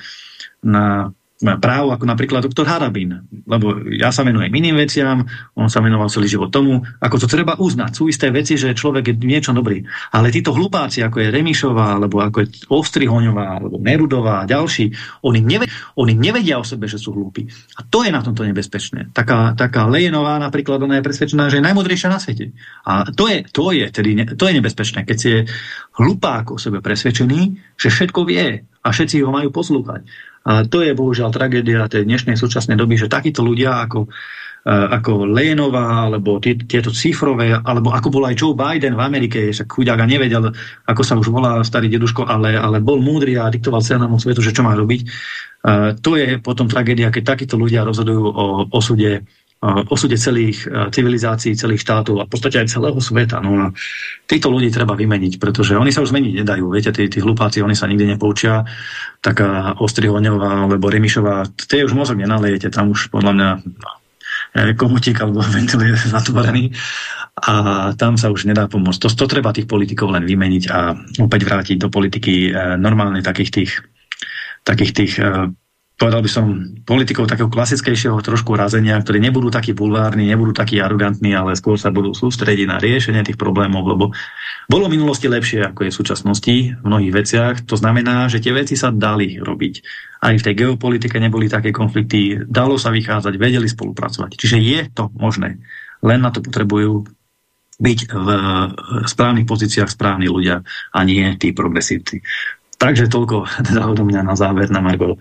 na právo ako napríklad doktor Harabin, lebo ja sa venujem iným veciam, on sa venoval celý život tomu, ako to treba uznať. Sú isté veci, že človek je niečo dobrý. Ale títo hlupáci, ako je Remišová, alebo ako je Ostrihoňová, alebo Nerudová a ďalší, oni, nevedia, oni nevedia o sebe, že sú hlúpi. A to je na tomto nebezpečné. Taká, taká Lejenová napríklad, ona je presvedčená, že je najmodrejšia na svete. A to je, to je, tedy, to je nebezpečné, keď si je hlupák o sebe presvedčený, že všetko vie a všetci ho majú poslúchať. A to je bohužiaľ tragédia tej dnešnej súčasnej doby, že takíto ľudia ako, e, ako Lénová, alebo tieto cifrové, alebo ako bol aj Joe Biden v Amerike, však chudák a nevedel, ako sa už volá starý deduško, ale, ale bol múdry a diktoval celému svetu, že čo má robiť. Uh, to je potom tragédia, keď takíto ľudia rozhodujú o osude osude celých e, civilizácií, celých štátov a v podstate aj celého sveta. No a týchto ľudí treba vymeniť, pretože oni sa už zmeniť nedajú. Viete, tí, tí hlupáci, oni sa nikdy nepoučia. Taká Ostrihoňová alebo Remišová, tie už mozog nenalejete, tam už podľa mňa no, komutík alebo ventil je zatvorený a tam sa už nedá pomôcť. To, to treba tých politikov len vymeniť a opäť vrátiť do politiky e, normálne takých tých takých tých e, povedal by som, politikov takého klasickejšieho trošku razenia, ktorí nebudú takí bulvárni, nebudú takí arogantní, ale skôr sa budú sústrediť na riešenie tých problémov, lebo bolo v minulosti lepšie, ako je v súčasnosti v mnohých veciach. To znamená, že tie veci sa dali robiť. Aj v tej geopolitike neboli také konflikty, dalo sa vychádzať, vedeli spolupracovať. Čiže je to možné. Len na to potrebujú byť v správnych pozíciách správni ľudia a nie tí progresívci. Takže toľko teda mňa na záver na Margo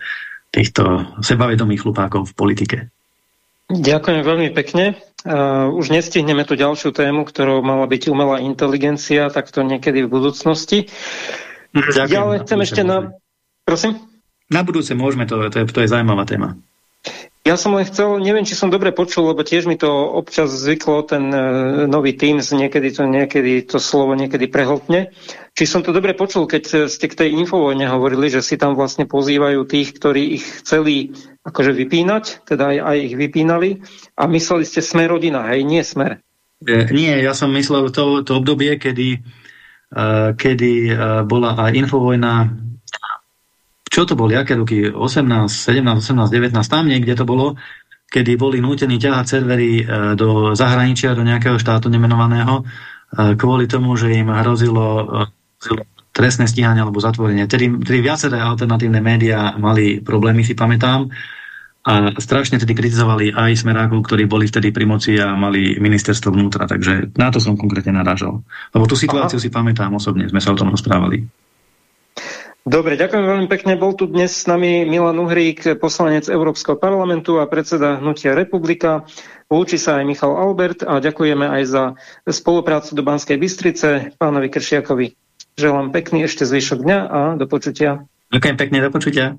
týchto sebavedomých chlupákov v politike. Ďakujem veľmi pekne. Uh, už nestihneme tú ďalšiu tému, ktorou mala byť umelá inteligencia, tak to niekedy v budúcnosti. Ďakujem. Ja ale chcem ešte na... Prosím? Na budúce môžeme, to, to, je, to je zaujímavá téma. Ja som len chcel, neviem, či som dobre počul, lebo tiež mi to občas zvyklo, ten uh, nový Teams, niekedy to, niekedy to slovo niekedy prehltne. Či som to dobre počul, keď ste k tej infovojne hovorili, že si tam vlastne pozývajú tých, ktorí ich chceli akože vypínať, teda aj, aj ich vypínali a mysleli ste smer rodina, hej, nie smer. E, nie, ja som myslel to, to obdobie, kedy, uh, kedy uh, bola aj infovojna čo to boli, aké roky, 18, 17, 18, 19, tam niekde to bolo, kedy boli nútení ťahať servery e, do zahraničia, do nejakého štátu nemenovaného, e, kvôli tomu, že im hrozilo trestné stíhanie alebo zatvorenie. Tedy, tedy viaceré alternatívne médiá mali problémy, si pamätám, a strašne tedy kritizovali aj smerákov, ktorí boli vtedy pri moci a mali ministerstvo vnútra, takže na to som konkrétne narážal. Lebo tú situáciu Aha. si pamätám osobne, sme sa o tom rozprávali. Dobre, ďakujem veľmi pekne. Bol tu dnes s nami Milan Uhrík, poslanec Európskeho parlamentu a predseda Hnutia Republika. Lúči sa aj Michal Albert a ďakujeme aj za spoluprácu do Banskej Bystrice pánovi Kršiakovi. Želám pekný ešte zvyšok dňa a do počutia. Ďakujem pekne, do počutia.